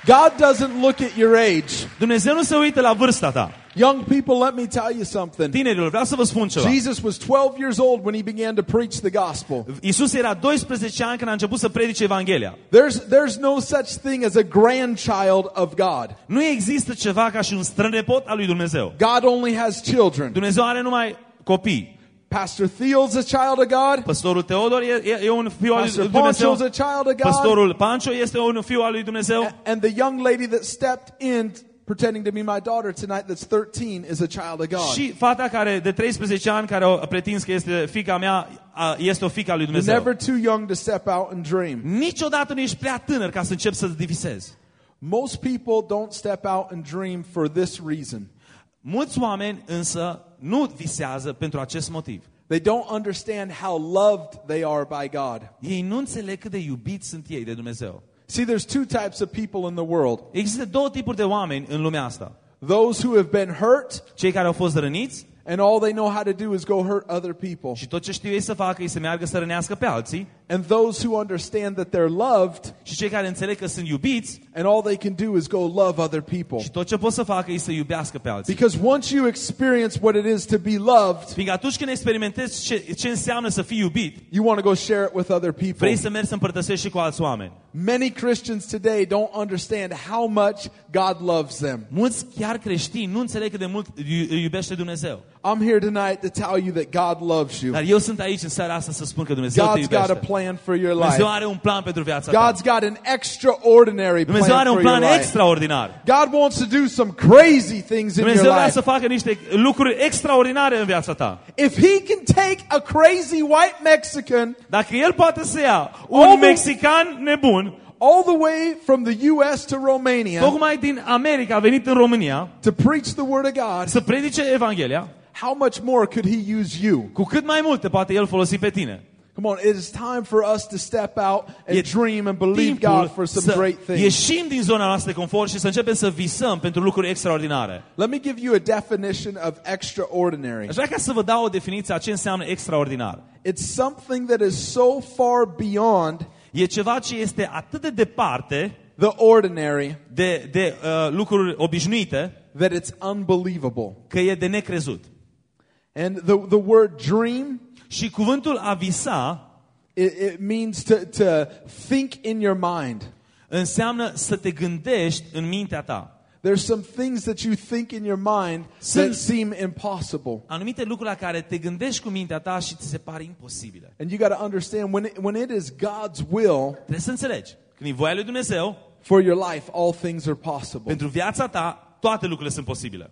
God doesn't look at your age. Dumnezeu nu se uită la vârsta ta. Young people, let me tell you something. Tinerilor, vreau să vă spun ceva. Jesus was 12 years old when he began to preach the gospel. Iisus era 12 ani când a început să predice Evanghelia. There's, there's no such thing as a grandchild of God. Nu există ceva ca și un strănepot al lui Dumnezeu. God only has children. Dumnezeu are numai copii. Pastor Thiel's a child of God. Păstorul Teodor e, e, e un fiu al lui Pastor Dumnezeu. Poncho's a child of God. Păstorul Pancio este un fiu al lui Dumnezeu. And the young lady that stepped in pretending to be my daughter tonight that's 13 is a child of God. Și fata care de 13 ani care a pretins că este fica mea a- este o fică a lui You're Dumnezeu. never too young to step out and dream. Niciodată nu ești prea tânăr ca să începi să divisezi. Most people don't step out and dream for this reason. Mulți oameni însă nu visează pentru acest motiv. They don't understand how loved they are by God. Ei nu înțeleg cât de iubiți sunt ei de Dumnezeu. See, there's two types of people in the world. Există două tipuri de oameni în lumea asta. Those who have been hurt Cei care au fost răniți and all they know how to do is go hurt other people. și tot ce știu ei să facă e să meargă să rănească pe alții And those who understand that they're loved și cei care înțeleg că sunt iubiți and all they can do is go love other people. și tot ce pot să facă e să iubească pe alții. Because once you experience what it is to be loved, Fiindcă atunci când experimentezi ce, ce înseamnă să fii iubit, you want to go share it with other people. vrei să mergi să împărtășești și cu alți oameni. Many Christians today don't understand how much God loves them. Mulți chiar creștini nu înțeleg cât de mult îi îi iubește Dumnezeu. I'm here tonight to tell you that God loves you. Dar eu sunt aici în seara asta să spun că Dumnezeu te God's got a iubește. plan for your Dumnezeu life. are un plan pentru viața ta. God's got an extraordinary Dumnezeu plan are un for your plan life. extraordinar. God wants to do some crazy things in your Dumnezeu vrea life. să facă niște lucruri extraordinare în viața ta. If He can take a crazy white Mexican Dacă El poate să ia Omul- un mexican nebun, all the way from the U.S. to Romania tocmai din America a venit în România to preach the Word of God, să predice Evanghelia, how much more could He use you? cu cât mai mult te poate El folosi pe tine. Come on, it is time for us to step out and E dream and believe timpul God for some să great things. ieșim din zona noastră de confort și să începem să visăm pentru lucruri extraordinare. Let me give you a definition of extraordinary. Aș vrea ca să vă dau o definiție a ce înseamnă extraordinar. It's something that is so far beyond E ceva ce este atât de departe the ordinary de, de uh, lucruri obișnuite that it's unbelievable. că e de necrezut. And the, the word dream, Și cuvântul a visa it, it means to, to think in your mind. înseamnă să te gândești în mintea ta. There's some things that you think in your mind that Sunt- seem impossible. Anumite lucruri la care te gândești cu mintea ta și ți se pare imposibile. And you got to understand when it, when it is God's will Trebuie să înțelegi. Când e voia lui Dumnezeu, for your life, all things are possible. pentru viața ta, toate lucrurile sunt posibile.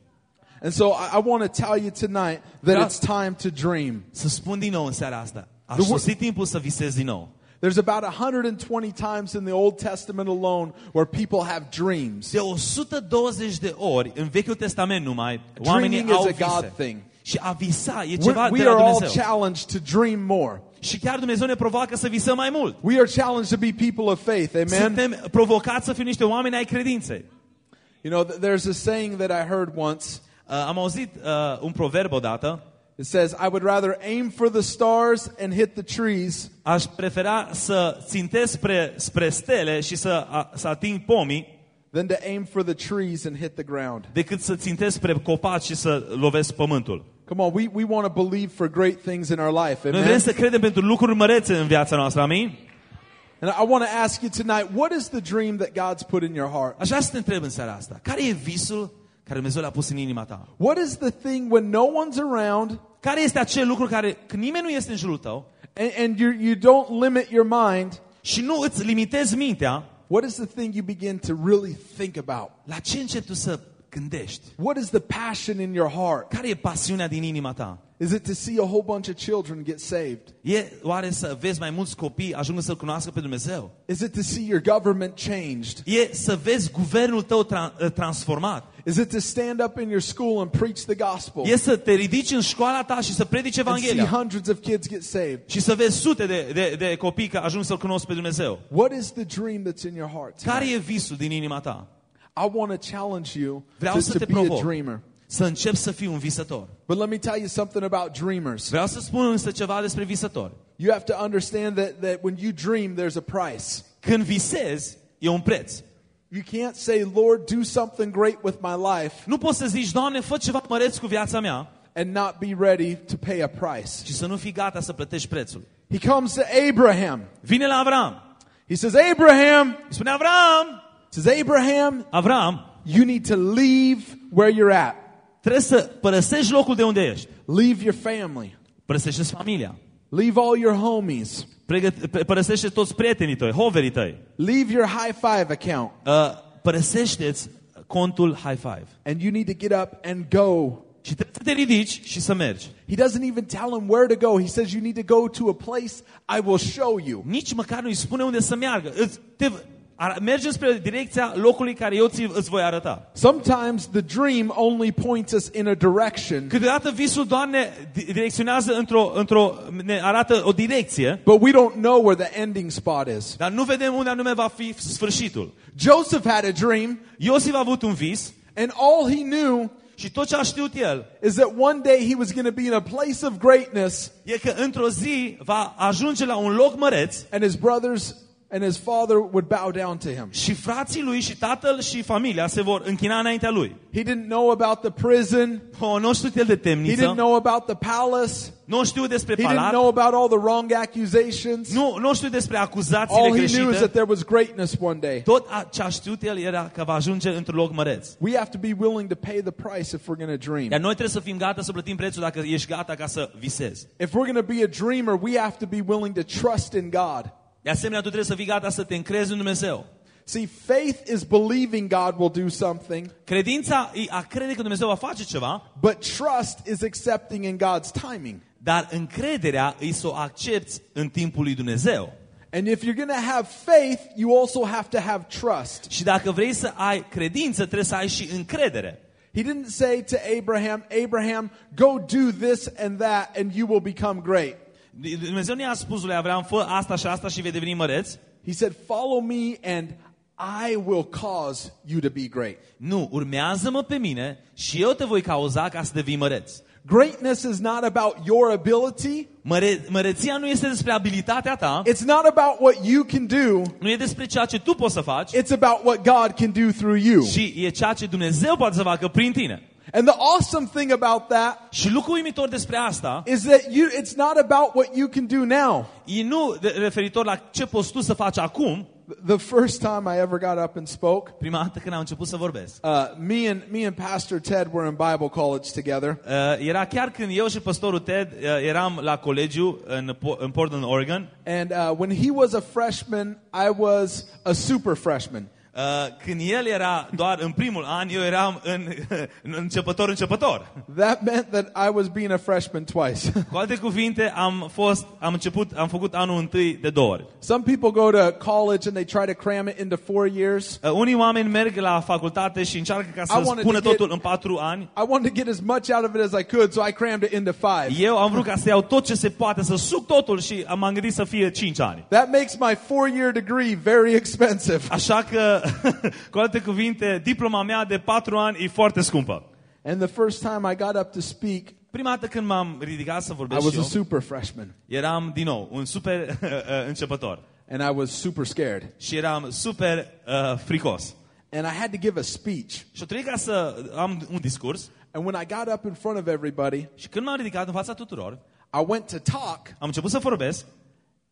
And so I, I want to tell you tonight that it's time to dream. Să spun din nou în seara asta. A sosit timpul să visezi din nou. There's about 120 times in the Old Testament alone where people have dreams. De 120 de ori, în Vechiul Testament numai, oamenii Dreaming au is a God thing. Și a visa e We, ceva de we la are all Dumnezeu. challenged to dream more. Și chiar Dumnezeu ne provoacă să visăm mai mult. We are challenged to be people of faith. Amen. Suntem provocați să fim niște oameni ai credinței. You know, there's a saying that I heard once. Uh, am auzit uh, un proverb odată. It says, I would rather aim for the stars and hit the trees Aș prefera să țintesc spre, spre stele și să, a, să ating pomii than to aim for the trees and hit the ground. decât să țintesc spre copaci și să lovesc pământul. Come on, we, we want to believe for great things in our life. Noi vrem Amen. să credem pentru lucruri mărețe în viața noastră, amin? And I want to ask you tonight, what is the dream that God's put in your heart? Aș vrea să te întreb în seara asta. Care e visul care Dumnezeu l-a pus în inima ta? What is the thing when no one's around Care este acel lucru care, când nimeni nu este în jurul tău, and, and you you don't limit your mind, și nu îți limitezi mintea, what is the thing you begin to really think about? la ce începi tu să gândești? What is the passion in your heart? Care e pasiunea din inima ta? Is it to see a whole bunch of children get saved? E oare să vezi mai mulți copii ajungă să-L cunoască pe Dumnezeu? Is it to see your government changed? E să vezi guvernul tău tra- transformat? Is it to stand up in your school and preach the gospel E să te ridici în școala ta și să predici and see hundreds of kids get saved? Și să vezi sute de, de, de copii care ajung să-L cunosc pe Dumnezeu. What is the dream that's in your heart? Care e visul din inima ta? I want to challenge you Vreau to, să to te be a dreamer. Să începi să fii un visător. But let me tell you something about dreamers. Vreau să spun însă ceva despre visători. You have to understand that, that when you dream, there's a price. Când visezi, e un preț. You can't say, Lord, do something great with my life Nu poți să zici, Doamne, fă ceva măreț cu viața mea and not be ready to pay a price. și să nu fii gata să plătești prețul. He comes to Abraham. Vine la Avram. He says, Abraham, spune, Avram, says, Abraham, Avram, you need to leave where you're at. Trebuie să părăsești locul de unde ești. Leave your family. Părăsește familia. Leave all your homies. Pregăt- părăsește toți prietenii tăi, hoverii tăi. Leave your high five account. Uh, părăsește-ți contul high five. And you need to get up and go. Și trebuie să te ridici și să mergi. He doesn't even tell him where to go. He says, You need to go to a place I will show you. Nici măcar nu-i spune unde să meargă. Te, ar, merge spre direcția locului care eu ți, îți voi arăta. Sometimes the dream only points us in a direction, Câteodată visul doar ne di- direcționează într-o, într-o, ne arată o direcție, but we don't know where the ending spot is. dar nu vedem unde anume va fi sfârșitul. Joseph had a dream, Iosif a avut un vis and all he knew și tot ce a știut el is that one day he was going to be in a place of greatness, e că într-o zi va ajunge la un loc măreț and his brothers and his father would bow down to him. și frații lui și tatăl și familia se vor închina înaintea lui. He didn't know about the prison, O, nu știu el de he didn't temniță, know about the palace, nu știu despre he didn't palat, know about all the wrong accusations. nu, nu știu despre acuzațiile All he knew is greșite. that there was greatness one day. Tot a, ce a știut el era că va ajunge într-un loc măreț. We have to be willing to pay the price if we're going to dream. Iar noi trebuie să fim gata să plătim prețul dacă ești gata ca să visezi. If we're going to be a dreamer, we have to be willing to trust in God. De asemenea, tu trebuie să fii gata să te încrezi în Dumnezeu. See, faith is believing God will do something, Credința e a crede că Dumnezeu va face ceva, but trust is accepting in God's timing. dar încrederea e să o accepti în timpul lui Dumnezeu. And if you're going to have faith, you also have to have trust. Și dacă vrei să ai credință, trebuie să ai și încredere. He didn't say to Abraham, Abraham, go do this and that and you will become great. Dumnezeu nu i-a spus lui Avram, fă asta și asta și vei deveni măreț. He said, follow me and I will cause you to be great. Nu, urmează-mă pe mine și eu te voi cauza ca să devii măreț. Greatness is not about your ability. Măre, măreția nu este despre abilitatea ta, It's not about what you can do. nu e despre ceea ce tu poți să faci, It's about what God can do through you. și e ceea ce Dumnezeu poate să facă prin tine. And the awesome thing about that Și lucrul uimitor despre asta is that you it's not about what you can do now. e nu referitor la ce poți tu să faci acum, The first time I ever got up and spoke, prima dată când am început să vorbesc. uh, me and me and Pastor Ted were in Bible college together, Uh, era chiar când eu și pastorul Ted uh, eram la colegiu în, în Portland, Oregon. and uh, when he was a freshman, I was a super freshman. Uh, când el era doar în primul an, eu eram în, în <laughs> începător începător. That meant that I was being a freshman twice. <laughs> Cu alte cuvinte, am fost, am început, am făcut anul întâi de două ori. Some people go to college and they try to cram it into four years. Uh, unii oameni merg la facultate și încearcă ca I să wanted spună to get- totul în patru ani. I wanted to get as much out of it as I could, so I crammed it into five. Eu am vrut ca să iau tot ce se poate, să suc totul și m-am gândit să fie cinci ani. That makes my four-year degree very expensive. Așa că, <laughs> cu alte cuvinte, diploma mea de patru ani e foarte scumpă. And the first time I got up to speak, Prima dată când m-am ridicat să I vorbesc was și a eu, super freshman, eram din nou un super <laughs> uh, începător. and I was super scared. Și eram super uh, fricos. And I had to give a speech. Și o trebuit ca să am un discurs And when I got up in front of everybody, și când m-am ridicat în fața tuturor, I went to talk, am început să vorbesc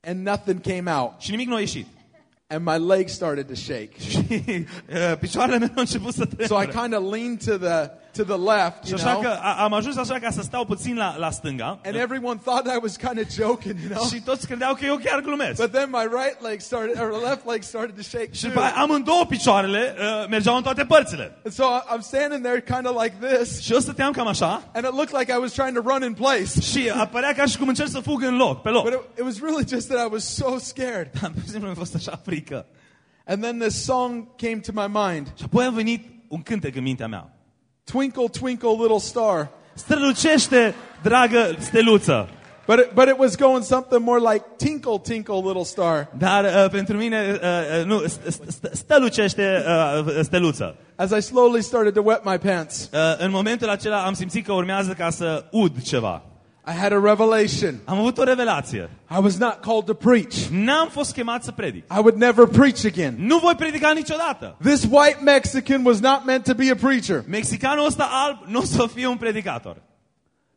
and nothing came out. și nimic nu a ieșit. And my legs started to shake. Și picioarele mele au început să So I kind of leaned to the to the left, Și you așa know. că a- am ajuns așa ca să stau puțin la, la stânga. And everyone thought I was kind of joking, you know. Și toți credeau că eu chiar glumesc. But then my right leg started, or left leg started to shake Și too. după aia, amândouă picioarele uh, mergeau în toate părțile. And so I- I'm standing there kind of like this, Și eu stăteam cam așa and it looked like I was trying to run in place. și apărea ca și cum încerc să fug în loc, pe loc. But it, it was really just that I was so scared. Pur și simplu mi-a fost așa frică. And then this song came to my mind Și apoi a venit un cântec în mintea mea. Twinkle, twinkle, little star. Strălucește, dragă steluță. But it, but it was going something more like tinkle, tinkle, little star. Dar uh, pentru mine, uh, uh, nu, st- st- stălucește uh, steluță. As I slowly started to wet my pants, Uh, în momentul acela am simțit că urmează ca să ud ceva. I had a revelation. Am avut o revelație. I was not called to preach. N-am fost chemat să predic. I would never preach again. Nu voi predica niciodată. This white Mexican was not meant to be a preacher. Mexicanul ăsta alb nu o să fie un predicator.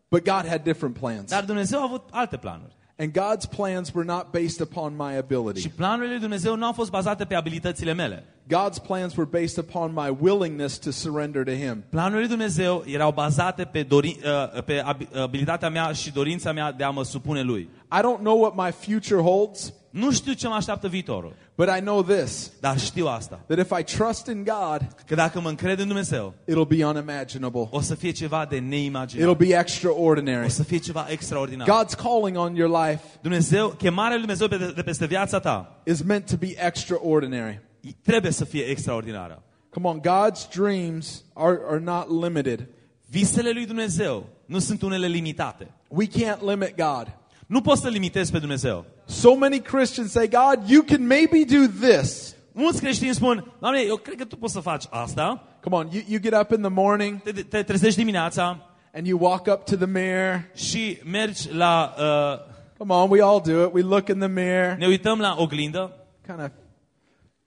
But God had different plans. Dar Dumnezeu a avut alte planuri. And God's plans were not based upon my Și ability. planurile lui Dumnezeu nu au fost bazate pe abilitățile mele. God's plans were based upon my willingness to surrender to Him. Planurile lui Dumnezeu erau bazate pe, dori, uh, pe ab- abilitatea mea și dorința mea de a mă supune lui. I don't know what my future holds, Nu știu ce mă așteaptă viitorul, but I know this dar știu asta. that if I trust in God, Că dacă mă încred în Dumnezeu, it'll be unimaginable. o să fie ceva de neimaginat. It'll be O extraordinary. să fie ceva extraordinar. God's calling on your life Dumnezeu, chemarea lui Dumnezeu pe- de peste viața ta is meant to be extraordinary. trebuie să fie extraordinară. Come on, God's dreams are, are not limited. Visele lui Dumnezeu nu sunt unele limitate. We can't limit God. Nu poți să limitezi pe Dumnezeu. So many Christians say, God, you can maybe do this. Mulți creștini spun, Doamne, eu cred că tu poți să faci asta. Come on, you, you get up in the morning Te, te trezești dimineața and you walk up to the mirror. și mergi la... Uh, Come on, we all do it. We look in the mirror, ne uităm la oglindă, kind of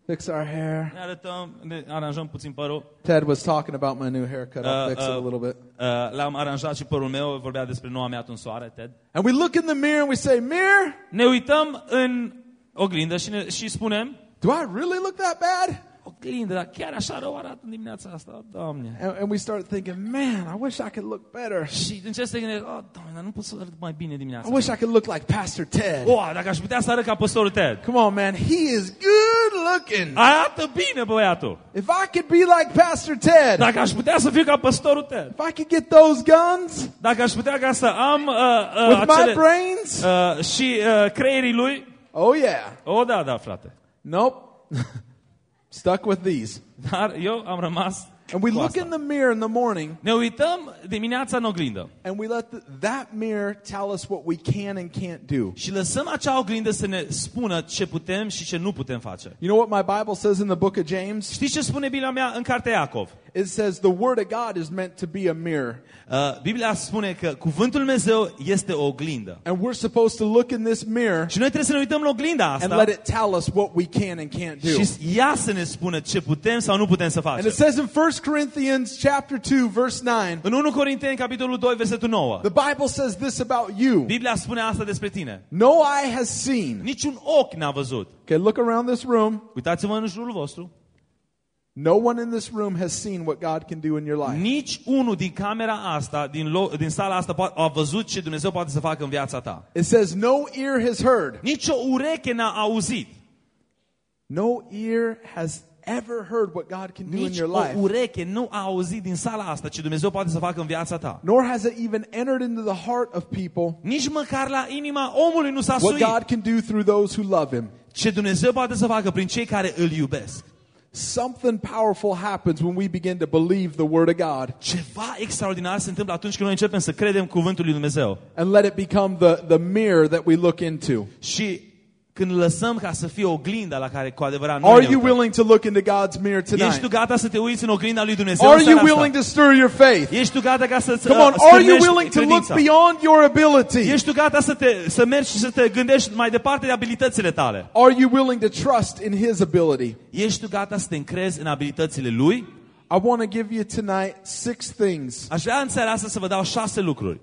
fix our hair. ne arătăm, ne aranjăm puțin părul. Ted was talking about my new haircut. I'll Uh, fix it a uh, little bit. Uh, l-am aranjat și părul meu, vorbea despre noua mea tunsoare, Ted. And we look in the mirror and we say, Mirror, Ne uităm în oglindă și, ne, și spunem, do I really look that bad? Oglindă, dar chiar așa rău arată în dimineața asta, Doamne. And, and we start thinking, Man, I wish I could look better. Și încep să te gândești, oh, Doamne, dar nu pot să arăt mai bine dimineața. I wish I could look like Pastor Ted. Oh, dacă aș putea să arăt ca păstorul Ted. Come on, man. He is good looking. Arată bine, băiatul. If I could be like Pastor Ted, Dacă aș putea să fiu ca păstorul Ted. if I could get those guns Dacă aș putea ca să am uh, uh, with my acele, brains, uh, și uh, creierii lui. oh yeah. Oh, da, da, frate. Nope. <laughs> Stuck with these. Dar eu am rămas And we cu look asta. in the mirror in the morning Ne uităm dimineața în oglindă and we let the, that mirror tell us what we can and can't do. și lăsăm acea oglindă să ne spună ce putem și ce nu putem face. You know what my Bible says in the book of James? Știți ce spune Biblia mea în cartea Iacov? It says the word of God is meant to be a mirror. Uh, Biblia spune că cuvântul Lui Dumnezeu este o oglindă. And we're supposed to look in this mirror Și noi trebuie să ne uităm la oglinda and asta let it tell us what we can and can't do. și ea să ne spună ce putem sau nu putem să And facem. it says in 1 Corinthians chapter 2 verse 9, În 1 Corinteni, capitolul 2, versetul 9, the Bible says this about you. Biblia spune asta despre tine. No eye has seen. Niciun ochi n-a văzut. Okay, look around this room. Uitați-vă în jurul vostru. No one in this room has seen what God can do in your life. Nici unul din camera asta, din, lo- din sala asta, po- a văzut ce Dumnezeu poate să facă în viața ta. It says no ear has heard. Nici o ureche n-a auzit. No ear has ever heard what God can do in Nici your o life. ureche nu a auzit din sala asta ce Dumnezeu poate să facă în viața ta. Nor has it even entered into the heart of people Nici măcar la inima omului nu s-a what suit. God can do through those who love him. Ce Dumnezeu poate să facă prin cei care îl iubesc. Something powerful happens when we begin to believe the word of God Ceva extraordinar se întâmplă atunci când noi începem să credem cuvântul lui Dumnezeu. and let it become the, the mirror that we look into. Și când lăsăm ca să fie oglinda la care cu adevărat noi Are ne you uităm. willing to look into God's mirror Ești tonight? tu gata să te uiți în oglinda lui Dumnezeu Are în you seara asta? willing to stir your faith? Ești tu gata ca să-ți Come on, uh, are you stârnești willing to look credința? beyond your ability? Ești tu gata să, te, să mergi și să te gândești mai departe de abilitățile tale? Are you willing to trust in His ability? Ești tu gata să te încrezi în abilitățile Lui? I want to give you tonight six things. Aș vrea în seara asta să vă dau șase lucruri.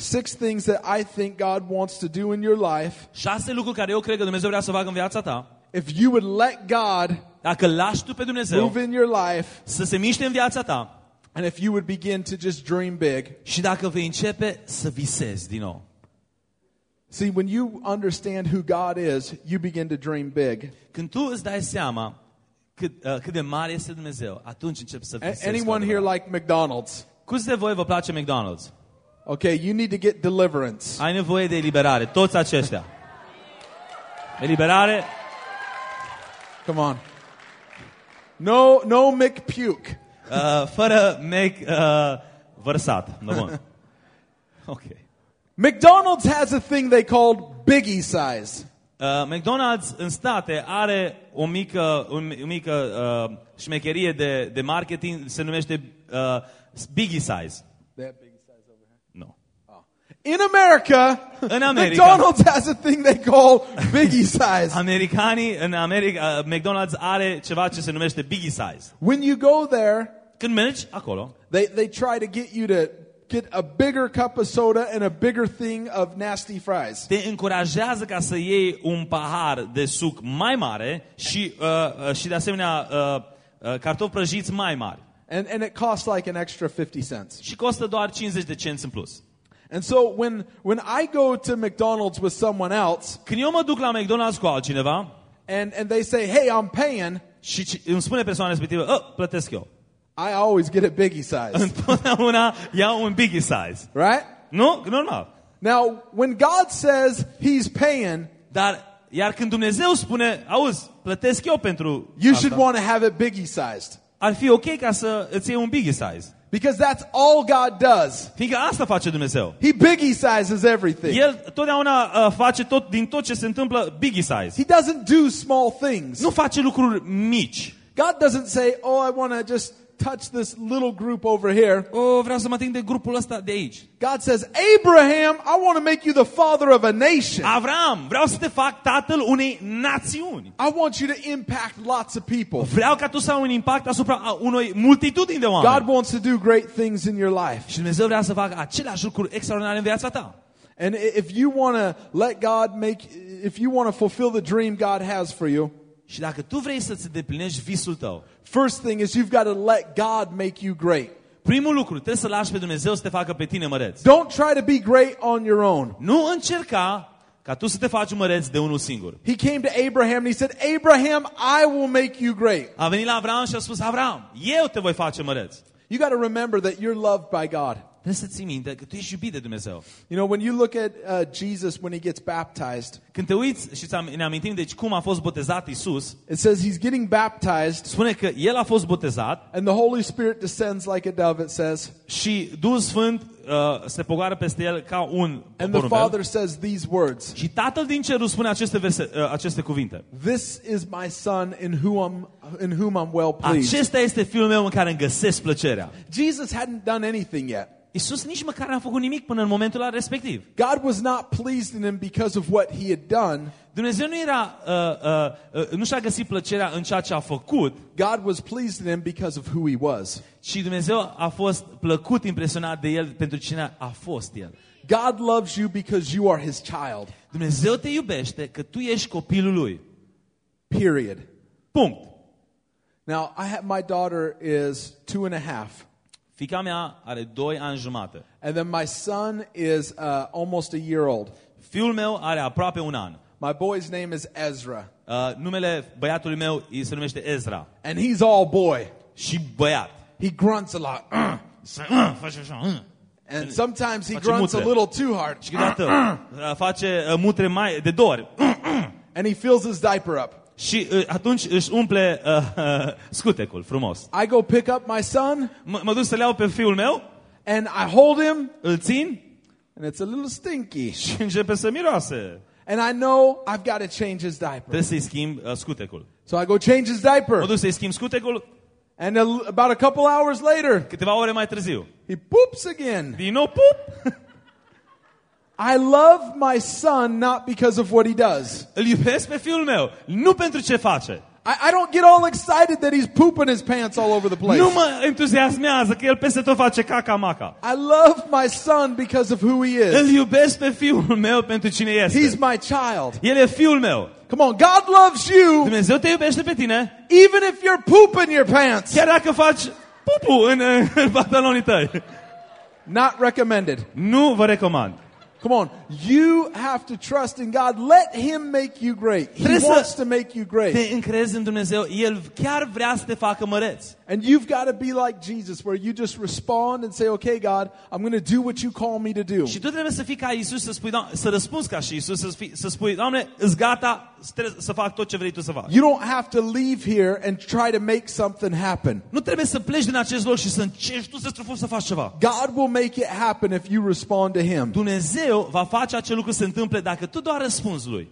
Six things that I think God wants to do in your life Șase lucruri care eu cred că Dumnezeu vrea să facă în viața ta. if you would let God Dacă îl lași tu pe Dumnezeu move in your life să se miște în viața ta, And if you would begin to just dream big. și dacă vei începe să visezi din nou. See, when you understand who God is, you begin to dream big. Când tu îți dai seama cât, uh, cât de mare este Dumnezeu, atunci începi să A- visezi. cu anyone here adevărat. like McDonald's? Câți de voi vă place McDonald's? Okay, you need to get deliverance. Ai nevoie de eliberare, toți aceștia. Eliberare, Come on. No, no McPuke. uh, fără Mac uh, vărsat. No, bun. <laughs> Ok. McDonald's has a thing they called biggie size. Uh, McDonald's în state are o mică, un, o mică uh, șmecherie de, de marketing, se numește uh, Biggie Size. They have biggie size over here. Nu. In America, În <laughs> America. McDonald's has a thing they call biggie size. Americanii, în America, uh, McDonald's are ceva ce se numește Biggie Size. When you go there, Când mergi acolo, they, they try to get you to get a bigger cup of soda and a bigger thing of nasty fries. te încurajează ca să iei un pahar de suc mai mare și, uh, uh, și de asemenea uh, uh, cartofi prăjiți mai mari. And, and it costs like an extra 50 cents. Și costă doar 50 de cenți în plus. And so when, when I go to McDonald's with someone else Când eu mă duc la McDonald's cu altcineva and, and they say, hey, I'm paying, și ci- îmi spune persoana respectivă, oh, plătesc eu. I always get a biggie size. <laughs> Întotdeauna iau un biggie size. right? Nu? Normal. Now, when God says he's paying, Dar, iar când Dumnezeu spune, auzi, plătesc eu pentru you asta, should want to have it biggie sized. ar fi ok ca să îți iei un biggie size. Because that's all God does. Fiindcă asta face Dumnezeu. He biggie sizes everything. El totdeauna uh, face tot, din tot ce se întâmplă biggie size. He doesn't do small things. Nu face lucruri mici. God doesn't say, oh, I want to just touch this little group over here. O, vreau să mă ating de grupul ăsta de aici. God says, Abraham, I want to make you the father of a nation. Avram, vreau să te fac tatăl unei națiuni. I want you to impact lots of people. Vreau ca tu să ai un impact asupra unei multitudini de oameni. God wants to do great things in your life. Și Dumnezeu vrea să facă aceleași lucruri extraordinare în viața ta. And if you want to let God make, if you want to fulfill the dream God has for you, Și dacă tu vrei să-ți îndeplinești visul tău, first thing is you've got to let God make you great. primul lucru, trebuie să lași pe Dumnezeu să te facă pe tine măreț. Don't try to be great on your own. Nu încerca ca tu să te faci măreț de unul singur. He came to Abraham and he said, Abraham, I will make you great. A venit la Avram și a spus, Avram, eu te voi face măreț. You got to remember that you're loved by God. Trebuie să ții minte că tu ești iubit de Dumnezeu. You know, when you look at uh, Jesus when he gets baptized, Când te uiți și ți-am- ne amintim deci cum a fost botezat Isus, it says he's getting baptized spune că El a fost botezat and the Holy Spirit descends like a dove, it says. și Duhul Sfânt uh, se pogoară peste El ca un And the porumbel. Father says these words Și Tatăl din cerul spune aceste, verse, uh, aceste cuvinte. This is my son in whom I'm, in whom I'm well pleased. Acesta este fiul meu în care îmi găsesc plăcerea. Jesus hadn't done anything yet. Isus nici măcar n-a făcut nimic până în momentul ăla respectiv. God was not pleased in him because of what he had done. Dumnezeu nu era, uh, uh, uh, nu și-a găsit plăcerea în ceea ce a făcut, God was pleased in him because of who he was. ci Dumnezeu a fost plăcut, impresionat de el pentru cine a fost el. God loves you because you are his child. Dumnezeu te iubește că tu ești copilul lui. Period. Punct. Now, I have, my daughter is two and a half. Fica mea are 2 ani jumate. And then my son is uh, almost a year old. Fiul meu are aproape un an. My boy's name is Ezra. Uh, numele băiatului meu îi se numește Ezra. And he's all boy. Și băiat. He grunts a lot. Să, uh, face așa, uh. And sometimes he Face grunts a mutre. little too hard. Și câteodată uh, face uh, mutre mai de două ori. And he fills his diaper up. Și uh, atunci își umple uh, uh, <laughs> scutecul frumos. I go pick up my son M- mă duc să-l iau pe fiul meu, and I hold him îl țin and it's a little stinky. <laughs> și începe să miroase. And I know I've got to change his diaper. Trebuie să-i schimb uh, scutecul. So I go change his Mă diaper. duc să-i schimb scutecul, And a, about a couple hours later, câteva ore mai târziu. he poops again. Din nou, pup! <laughs> I love my son not because of what he does. Îl iubesc pe fiul meu, nu pentru ce face. I, I don't get all excited that he's pooping his pants all over the place. Nu mă entuziasmează că el peste tot face caca-maca. I love my son because of who he Îl is. iubesc pe fiul meu pentru cine He's este. my child. El e fiul meu. Come on, God loves you Dumnezeu te iubește pe tine, even if you're pooping your pants. chiar dacă faci pupu în, <laughs> în pantalonii tăi. Not recommended. Nu vă recomand. Come on. You have to trust in God. Let Him make you great. He Trebuie wants to make you great. Te încrezi în Dumnezeu. El chiar vrea să te facă măreț. And you've got to be like Jesus, where you just respond and say, okay, God, I'm going to do what you call me to do. Și tu trebuie să fii ca Isus, să, spui, "Doamne," să răspunzi ca și Isus, să, fii, să spui, Doamne, îți gata să- să fac tot ce vrei tu să faci. You don't have to leave here and try to make something happen. Nu trebuie să pleci din acest loc și să încerci tu să străfuri să faci ceva. God will make it happen if you respond to Him. Dumnezeu va face acel lucru să se întâmple dacă tu doar răspunzi Lui.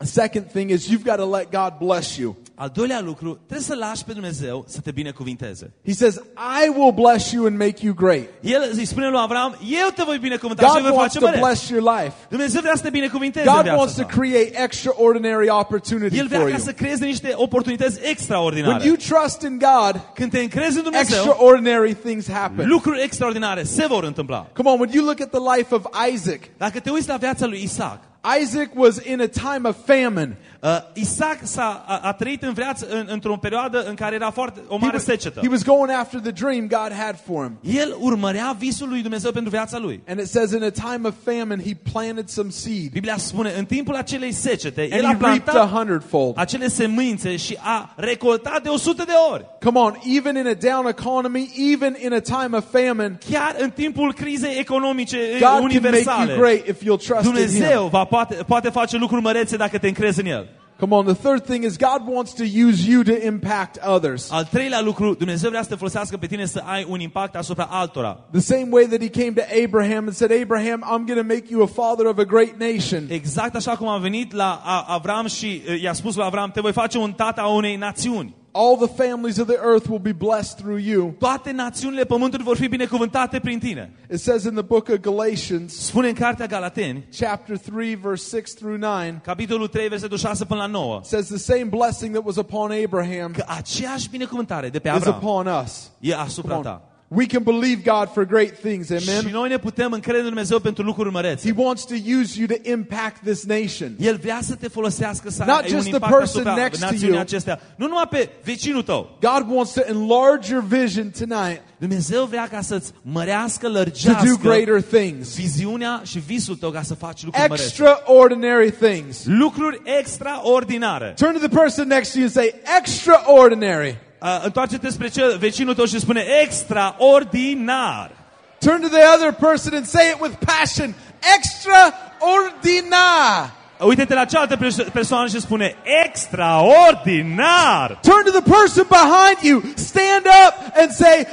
The second thing is you've got to let God bless you. Al doilea lucru, trebuie să lași pe Dumnezeu să te binecuvinteze. He says, I will bless you and make you great. El îi spune lui Avram, eu te voi binecuvânta și God voi wants face to măreț. bless your life. Dumnezeu vrea să te binecuvinteze în God viața wants to ta. create extraordinary opportunity El vrea for ca you. să creeze niște oportunități extraordinare. When you trust in God, Când te încrezi în Dumnezeu, extraordinary things happen. lucruri extraordinare se vor întâmpla. Come on, when you look at the life of Isaac, Dacă te uiți la viața lui Isaac, Isaac was in a time of famine. uh, Isaac s-a, a, a trăit în viață în, într-o perioadă în care era foarte o He mare was, secetă. he was going after the dream God had for him. El urmărea visul lui Dumnezeu pentru viața lui. And it says in a time of famine, he planted some seed Biblia spune, în timpul acelei secete, and el a he reaped a plantat hundredfold. acele semințe și a recoltat de 100 de ori. Come on, even in a down economy, even in a time of famine, Chiar în timpul crizei economice God can make you universale, great if you'll trust in Him. Dumnezeu va, poate, poate face lucruri mărețe dacă te încrezi în El. Come on, the third thing is God wants to use you to impact others. Al treilea lucru, Dumnezeu vrea să te folosească pe tine să ai un impact asupra altora. The same way that He came to Abraham and said, Abraham, I'm going to make you a father of a great nation. Exact așa cum a venit la A- Avram și uh, i-a spus lui Avram, te voi face un tată a unei națiuni. All the families of the earth will be blessed through you. Toate națiunile pământului vor fi binecuvântate prin tine. It says in the book of Galatians, Spune în cartea Galateni, chapter 3, verse 6 through 9, capitolul 3, versetul 6 până la 9, says the same blessing that was upon Abraham că aceeași binecuvântare de pe is upon us. e asupra ta. We can believe God for great things. Și Amen. noi ne putem încrede în Dumnezeu pentru lucruri He mărețe. wants to use you to impact this nation. El vrea să te folosească să Not ai un just the impact person asupra next to națiunii you. acestea. Nu numai pe vecinul tău. God wants to enlarge your vision tonight Dumnezeu vrea ca să-ți mărească, to do lărgească greater things. viziunea și visul tău ca să faci lucruri mărețe. Extraordinary things. Lucruri extraordinare. Turn to the person next to you and say, extraordinary. Uh, întoarce-te spre cel, vecinul tău și spune extraordinar. Turn to the other person and say it with passion. Extraordinar. Uite-te la cealaltă perso- persoană și spune extraordinar. Turn to the person behind you. Stand up and say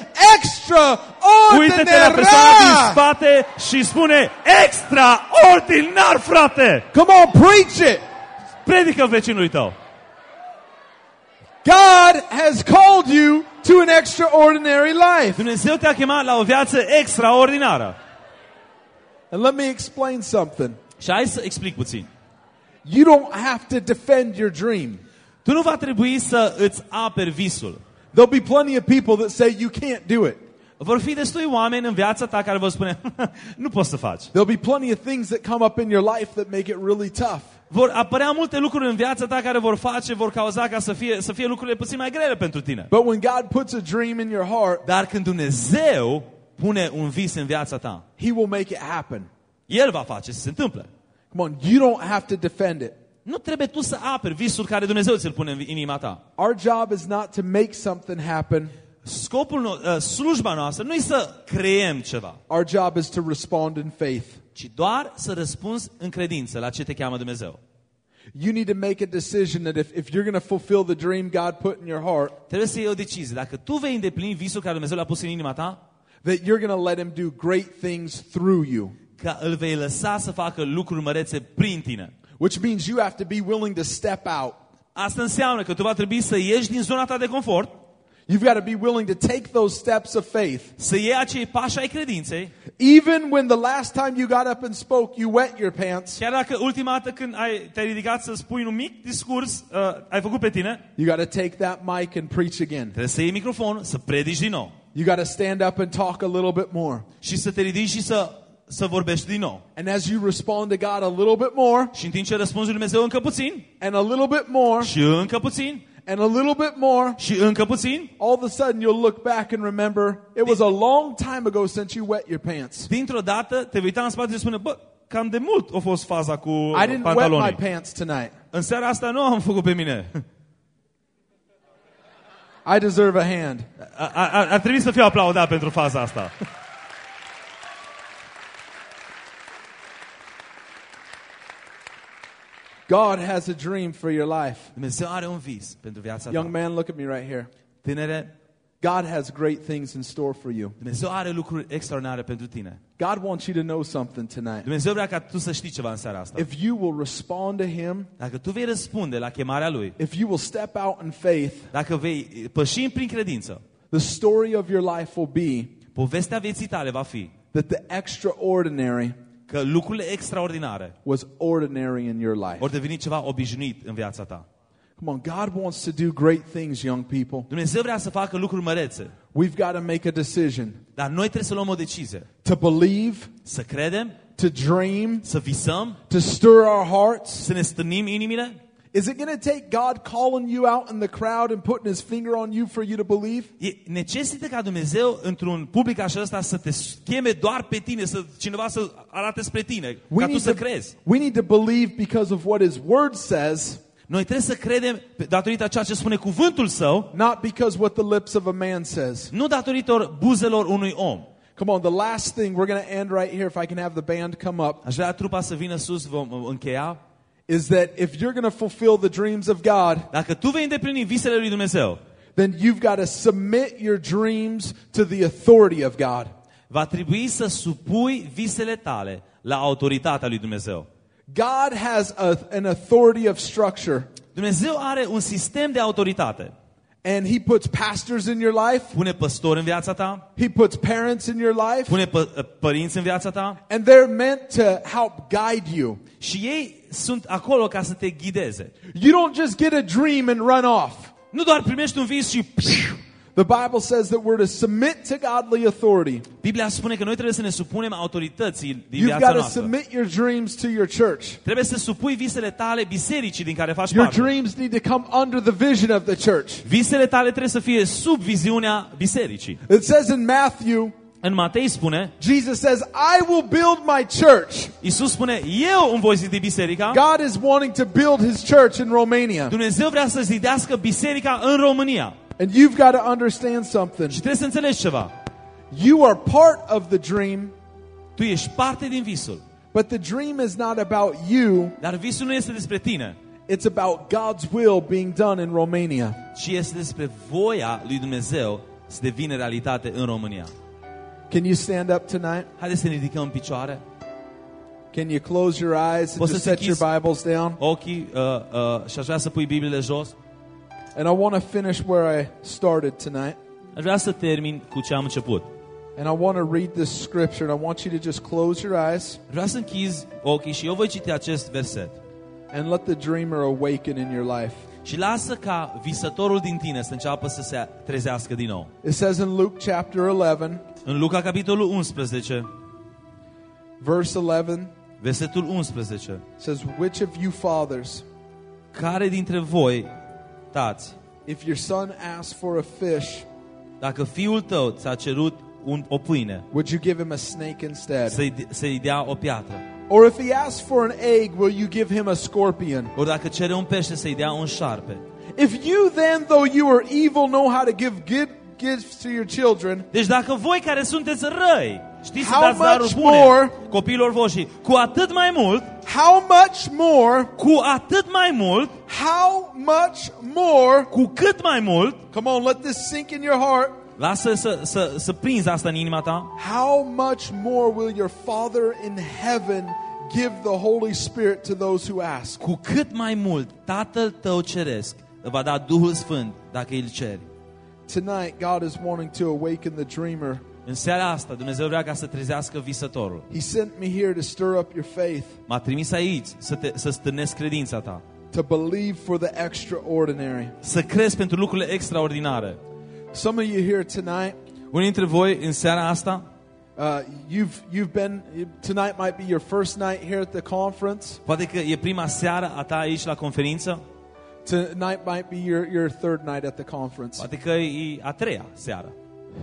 Uite-te la persoana din extraordinary. spate și spune extraordinar, frate. Come on, preach it. Predică vecinului tău. God has called you to an extraordinary life. Dumnezeu te-a chemat la o viață extraordinară. And let me explain something. Și hai să explic puțin. You don't have to defend your dream. Tu nu va trebui să îți aperi visul. There'll be plenty of people that say you can't do it. Vor fi destui oameni în viața ta care vor spune, <laughs> nu poți să faci. There'll be plenty of things that come up in your life that make it really tough. Vor apărea multe lucruri în viața ta care vor face, vor cauza ca să fie, să fie lucrurile puțin mai grele pentru tine. But when God puts a dream in your heart, Dar când Dumnezeu pune un vis în viața ta, He will make it happen. El va face să se întâmple. Come on, you don't have to defend it. Nu trebuie tu să aperi visul care Dumnezeu ți-l pune în inima ta. Our job is not to make something happen. Scopul, no- uh, slujba noastră nu e să creăm ceva, Our job is to respond in faith. Ci doar să răspunzi în credință la ce te cheamă Dumnezeu. You need to make a decision that if, if you're going to fulfill the dream God put in your heart, Trebuie să iei o decizie. Dacă tu vei îndeplini visul care Dumnezeu l-a pus în inima ta, that you're going to let Him do great things through you. că îl vei lăsa să facă lucruri mărețe prin tine. Which means you have to be willing to step out. Asta înseamnă că tu va trebui să ieși din zona ta de confort, You've got to be willing to take those steps of faith. să iei acei pași ai credinței, Even when the last time you got up and spoke, you wet your pants, chiar dacă ultima dată când ai, te-ai ridicat să spui un mic discurs, uh, ai făcut pe tine, you got to take that mic and preach again. trebuie să iei microfon, să predici din nou You got to stand up and talk a little bit more. și să te ridici și să, să vorbești din nou. And as you respond to God a little bit more, Și în timp ce răspunzi lui Dumnezeu încă puțin, and a little bit more, și încă puțin, and a little bit more, și încă puțin, all of a sudden you'll look back and remember it was a long time ago since you wet your pants. dintr-o dată te vei uita în spate și spune, bă, cam de mult a fost faza cu I didn't wet my pantalonii. pants tonight. În seara asta nu am făcut pe mine. I deserve a hand. A, a, a, ar trebui să fiu aplaudat pentru faza asta. God has a dream for your life. Dumnezeu are un vis pentru viața Young ta. man, look at me right here. Tinere, God has great things in store for you. Dumnezeu are lucruri extraordinare pentru tine. God wants you to know something tonight. Dumnezeu vrea ca tu să știi ceva în seara asta. If you will respond to Him, Dacă tu vei răspunde la chemarea Lui, if you will step out in faith, dacă vei păși prin credință, the story of your life will be povestea vieții tale va fi that the extraordinary că lucrurile extraordinare was ordinary in your life. vor deveni ceva obișnuit în viața ta. Come on, God wants to do great things, young people. Dumnezeu vrea să facă lucruri mărețe, We've got to make a decision dar noi trebuie să luăm o decizie. to believe, Să credem, to dream, să visăm, to stir our hearts. să ne stârnim inimile. Is it going to take God calling you out in the crowd and putting his finger on you for you to believe? E, necesită ca Dumnezeu într-un public așa ăsta să te cheme doar pe tine, să cineva să arate spre tine, ca tu să crezi. we need to believe because of what his word says, Noi trebuie să credem pe- datorită a ceea ce spune cuvântul său, not because what the lips of a man says. nu datorită buzelor unui om. Come on, the last thing we're going to end right here if I can have the band come up Aș vrea trupa să vină sus, vom uh, încheia. Is that if you're going to fulfill the dreams of God, Dacă tu vei îndeplini visele lui Dumnezeu, then you've got to submit your dreams to the authority of God. va trebui să supui visele tale la autoritatea lui Dumnezeu. God has a, an authority of structure, Dumnezeu are un sistem de autoritate. And He puts pastors in your life, Pune păstori în viața ta, He puts parents in your life, pune pă- uh, părinți în viața ta and they're meant to help guide you. și ei sunt acolo ca să te ghideze. You don't just get a dream and run off. Nu doar primești un vis și piu! The Bible says that we're to submit to godly authority. Biblia spune că noi trebuie să ne supunem autorității din You've viața got to noastră. submit your dreams to your church. Trebuie să supui visele tale bisericii din care faci Your parte. dreams need to come under the vision of the church. Visele tale trebuie să fie sub viziunea bisericii. It says in Matthew, În Matei spune, Jesus says, I will build my church. Iisus spune, eu îmi voi zidi biserica. God is wanting to build his church in Romania. Dumnezeu vrea să zidească biserica în România. And you've got to understand something. Și trebuie să înțelegi ceva. You are part of the dream, Tu ești parte din visul. but the dream is not about you, Dar visul nu este despre tine, it's about God's will being done in Romania. ci este despre voia lui Dumnezeu să devină realitate în România. Can you stand up tonight? Haideți să ne ridicăm în picioare, Can you close your eyes and Poți just să-ți set your închizi- Bibles down? ochii uh, uh, și aș vrea să pui Bibliile jos. And I want to finish where I started tonight. Aș vrea să termin cu ce am început. And I want to read this scripture, and I want you to just close your eyes Aș vrea să închizi ochii și eu voi citi acest verset. and let the dreamer awaken in your life. Și lasă ca visătorul din tine să înceapă să se trezească din nou. It says in Luke chapter 11, În Luca, capitolul 11, verse 11, versetul 11. says, Which of you fathers, Care dintre voi, tați, if your son asks for a fish, dacă fiul tău ți-a cerut un, o pâine, would you give him a snake instead? să-i, să-i dea o piatră? Or if he asks for an egg, will you give him a scorpion? Ori dacă cere un pește, să-i dea un șarpe? If you then, though you are evil, know how to give good gifts to your children, Deci dacă voi care sunteți răi, știți să How dați daruri much bune more- copiilor voștri, cu atât mai mult, how much more, cu atât mai mult, how much more, cu cât mai mult, come on, let this sink in your heart. lasă să, să, să prinzi asta în inima ta, How much more will your Father in heaven give the Holy Spirit to those who ask? cu cât mai mult Tatăl tău ceresc va da Duhul Sfânt dacă îl ceri. Tonight, God is wanting to awaken the dreamer. În seara asta Dumnezeu vrea ca să trezească visătorul. He sent me here to stir up your faith, M-a trimis aici să, te, să stârnesc credința ta. to believe for the extraordinary. Să crezi pentru lucrurile extraordinare. Some of you here tonight, Unii dintre voi în seara asta uh, you've you've been tonight might be your first night here at the conference. Poate că e prima seară a ta aici la conferință. Tonight might be your, your third night at the conference. Poate că e a treia seară.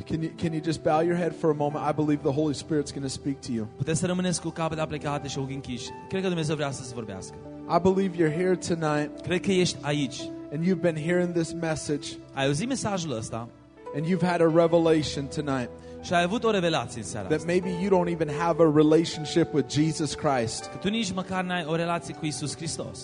Can you, can you just bow your head for a moment? I believe the Holy Spirit's going to speak to you. Puteți să rămâneți cu capete aplecate și ochii închiși. Cred că Dumnezeu vrea să-ți vorbească. I believe you're here tonight Cred că ești aici. and you've been hearing this message Ai auzit mesajul ăsta and you've had a revelation tonight și ai avut o revelație în seara that asta. maybe you don't even have a relationship with Jesus Christ. Că tu nici măcar n-ai o relație cu Isus Hristos.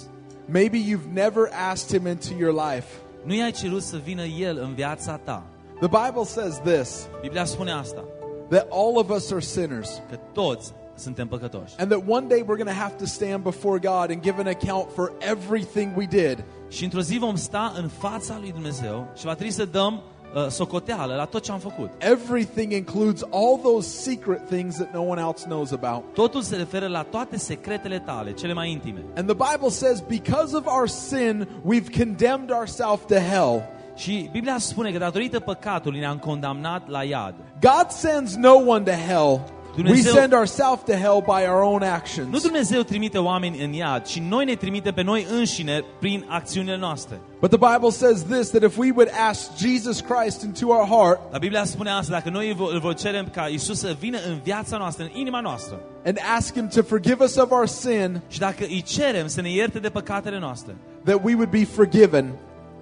Maybe you've never asked him into your life. Nu i-ai cerut să vină El în viața ta. The Bible says this Biblia spune asta, that all of us are sinners că toți suntem păcătoși. and that one day we're going to have to stand before God and give an account for everything we did. Și într-o zi vom sta în fața lui Dumnezeu și va trebui să dăm uh, socoteală la tot ce am făcut. Everything includes all those secret things that no one else knows about. Totul se referă la toate secretele tale, cele mai intime. And the Bible says because of our sin, we've condemned ourselves to hell. Și Biblia spune că datorită păcatului ne-am condamnat la iad. God sends no one to hell. We Dumnezeu- send ourselves to hell by our own Nu actions. Dumnezeu trimite oameni în iad, ci noi ne trimite pe noi înșine prin acțiunile noastre. But the Bible says this that if we would ask Jesus Christ into our heart La Biblia spune asta, dacă noi îl vo- îl vom cerem ca Isus să vină în viața noastră, în inima noastră, and ask him to forgive us of our sin, și dacă îi cerem să ne ierte de păcatele noastre, that we would be forgiven.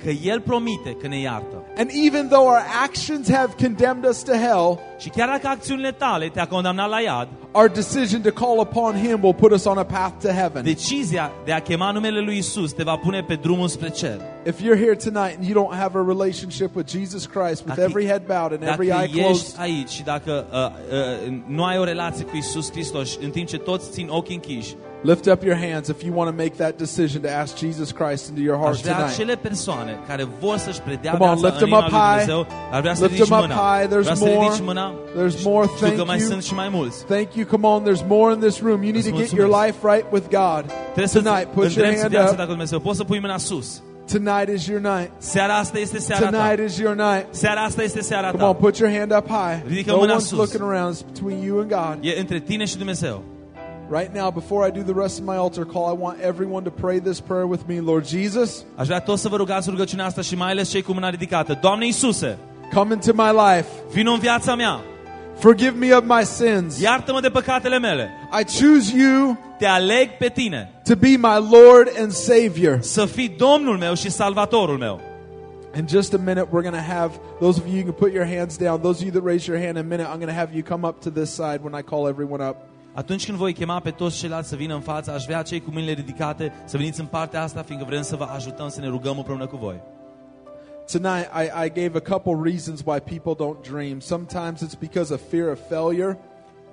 Că El promite că ne iartă. And even though our actions have condemned us to hell, Și chiar dacă acțiunile tale te-a condamnat la iad, our decision to call upon him will put us on a path to heaven. decizia de a chema numele lui Isus te va pune pe drumul spre cer. If you're here tonight and you don't have a relationship with Jesus Christ with Dacă- every head bowed and every Dacă eye closed, ești aici și dacă uh, uh, nu ai o relație cu Isus Hristos, în timp ce toți țin ochii închiși, lift up your hands if you want to make that decision to ask Jesus Christ into your heart tonight. acele persoane care vor să-și predea Come on, lift them up high. Dumnezeu, ar vrea să Lift them up high. There's more. mâna. There's more. Thank you. sunt și mai mulți. Thank you. Come on, there's more in this room. You need to get your life right with God. Tonight, put your hand up. ta. Poți să pui mâna sus. Tonight is your night. Seara asta este seara ta. Tonight is your night. Seara asta este seara Come on, put your hand up high. Ridică No mâna one's sus. looking around. It's between you and God. E între tine și Dumnezeu. Right now, before I do the rest of my altar call, I want everyone to pray this prayer with me. Lord Jesus, Aș vrea toți să vă rugați rugăciunea asta și mai ales cei cu mâna ridicată. Doamne Iisuse, come into my life. vino în viața mea. Forgive me of my sins. Iartă-mă de păcatele mele. I choose you Te aleg pe tine to be my Lord and Savior. să fii Domnul meu și Salvatorul meu. In just a minute, we're going to have those of you, you can put your hands down. Those of you that raise your hand in a minute, I'm going to have you come up to this side when I call everyone up. Atunci când voi chema pe toți ceilalți să vină în față, aș vrea cei cu mâinile ridicate să veniți în partea asta, fiindcă vrem să vă ajutăm să ne rugăm împreună cu voi. Tonight, I, I gave a couple reasons why people don't dream. Sometimes it's because of fear of failure.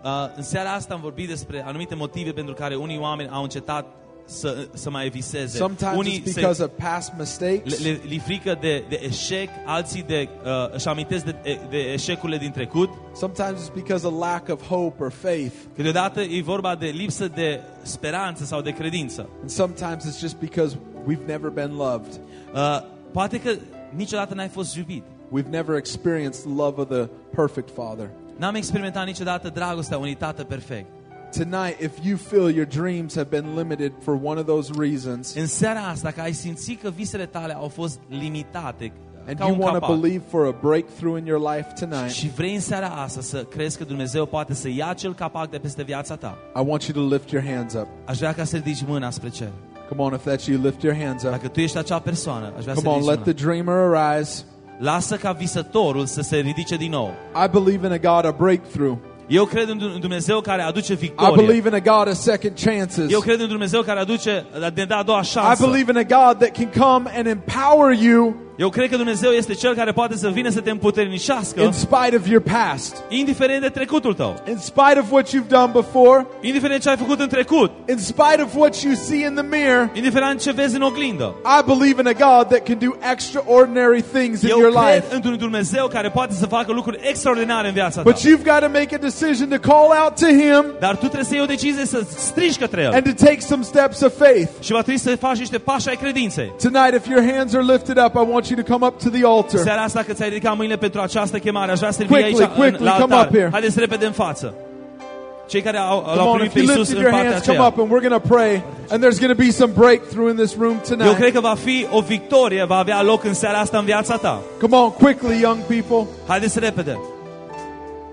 Uh, în seara asta am vorbit despre anumite motive pentru care unii oameni au încetat să, să mai viseze. Sometimes Unii it's se, because of past le, mistakes. le, li frică de, de eșec, alții de, uh, își amintesc de, de eșecurile din trecut. Sometimes it's because of lack of hope or faith. Câteodată e vorba de lipsă de speranță sau de credință. And sometimes it's just because we've never been loved. Uh, poate că niciodată n-ai fost iubit. We've never experienced the love of the perfect Father. N-am experimentat niciodată dragostea unui tată perfect. Tonight, if you feel your dreams have been limited for one of those reasons, În seara asta, că ai simțit că visele tale au fost limitate and you want to believe for a breakthrough in your life tonight, și vrei în seara asta să crezi că Dumnezeu poate să ia acel capac de peste viața ta, I want you to lift your hands up. aș vrea ca să ridici mâna spre cer. Come on, if that's you, lift your hands up. Dacă tu ești acea persoană, aș vrea Come să on, let the dreamer arise. Lasă ca visătorul să se ridice din nou. I believe in a God of breakthrough. Eu cred în Dumnezeu care aduce I believe in a God of second chances. Eu cred în Dumnezeu care aduce, dă a doua I believe in a God that can come and empower you Eu cred că Dumnezeu este Cel care poate să vină să te împuternicească, in spite of your past, indiferent de trecutul tău, in spite of what you've done before, indiferent ce ai făcut în trecut, in spite of what you see in the mirror. indiferent ce vezi în oglindă. I believe in a God that can do extraordinary things in Eu your cred life. într-un Dumnezeu care poate să facă lucruri extraordinare în viața ta. But you've got to make a decision to call out to Him Dar tu trebuie să iei o decizie să strigi către El. and to take some steps of faith. Și va trebui să faci niște pași ai credinței. Tonight, if your hands are lifted up, I want you to come up to the altar. Seara asta că ți-ai ridicat mâinile pentru această chemare, aș vrea să vii aici quickly, în, la come altar. up here. Haideți repede în față. cei care au, Come l-au on, primit if pe you Isus lifted în your partea hands, come aceea. up and we're going to pray. And there's going to be some breakthrough in this room Eu tonight. cred că va fi o victorie, va avea loc în seara asta în viața ta. Come on, quickly, young people. Haideți repede.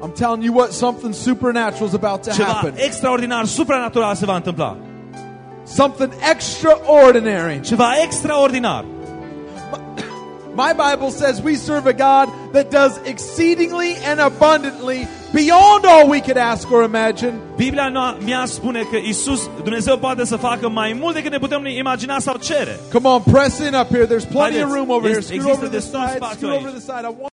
I'm telling you what, something supernatural is about to Ceva happen. extraordinar, supranatural se va întâmpla. Something extraordinary. Ceva extraordinar. My Bible says we serve a God that does exceedingly and abundantly beyond all we could ask or imagine. Biblia mea spune că Isus, Dumnezeu poate să facă mai mult decât ne putem imagina sau cere. Come on, press in up here. There's plenty Haideți. of room over here. Scoot over to the side. Scoot over to the side.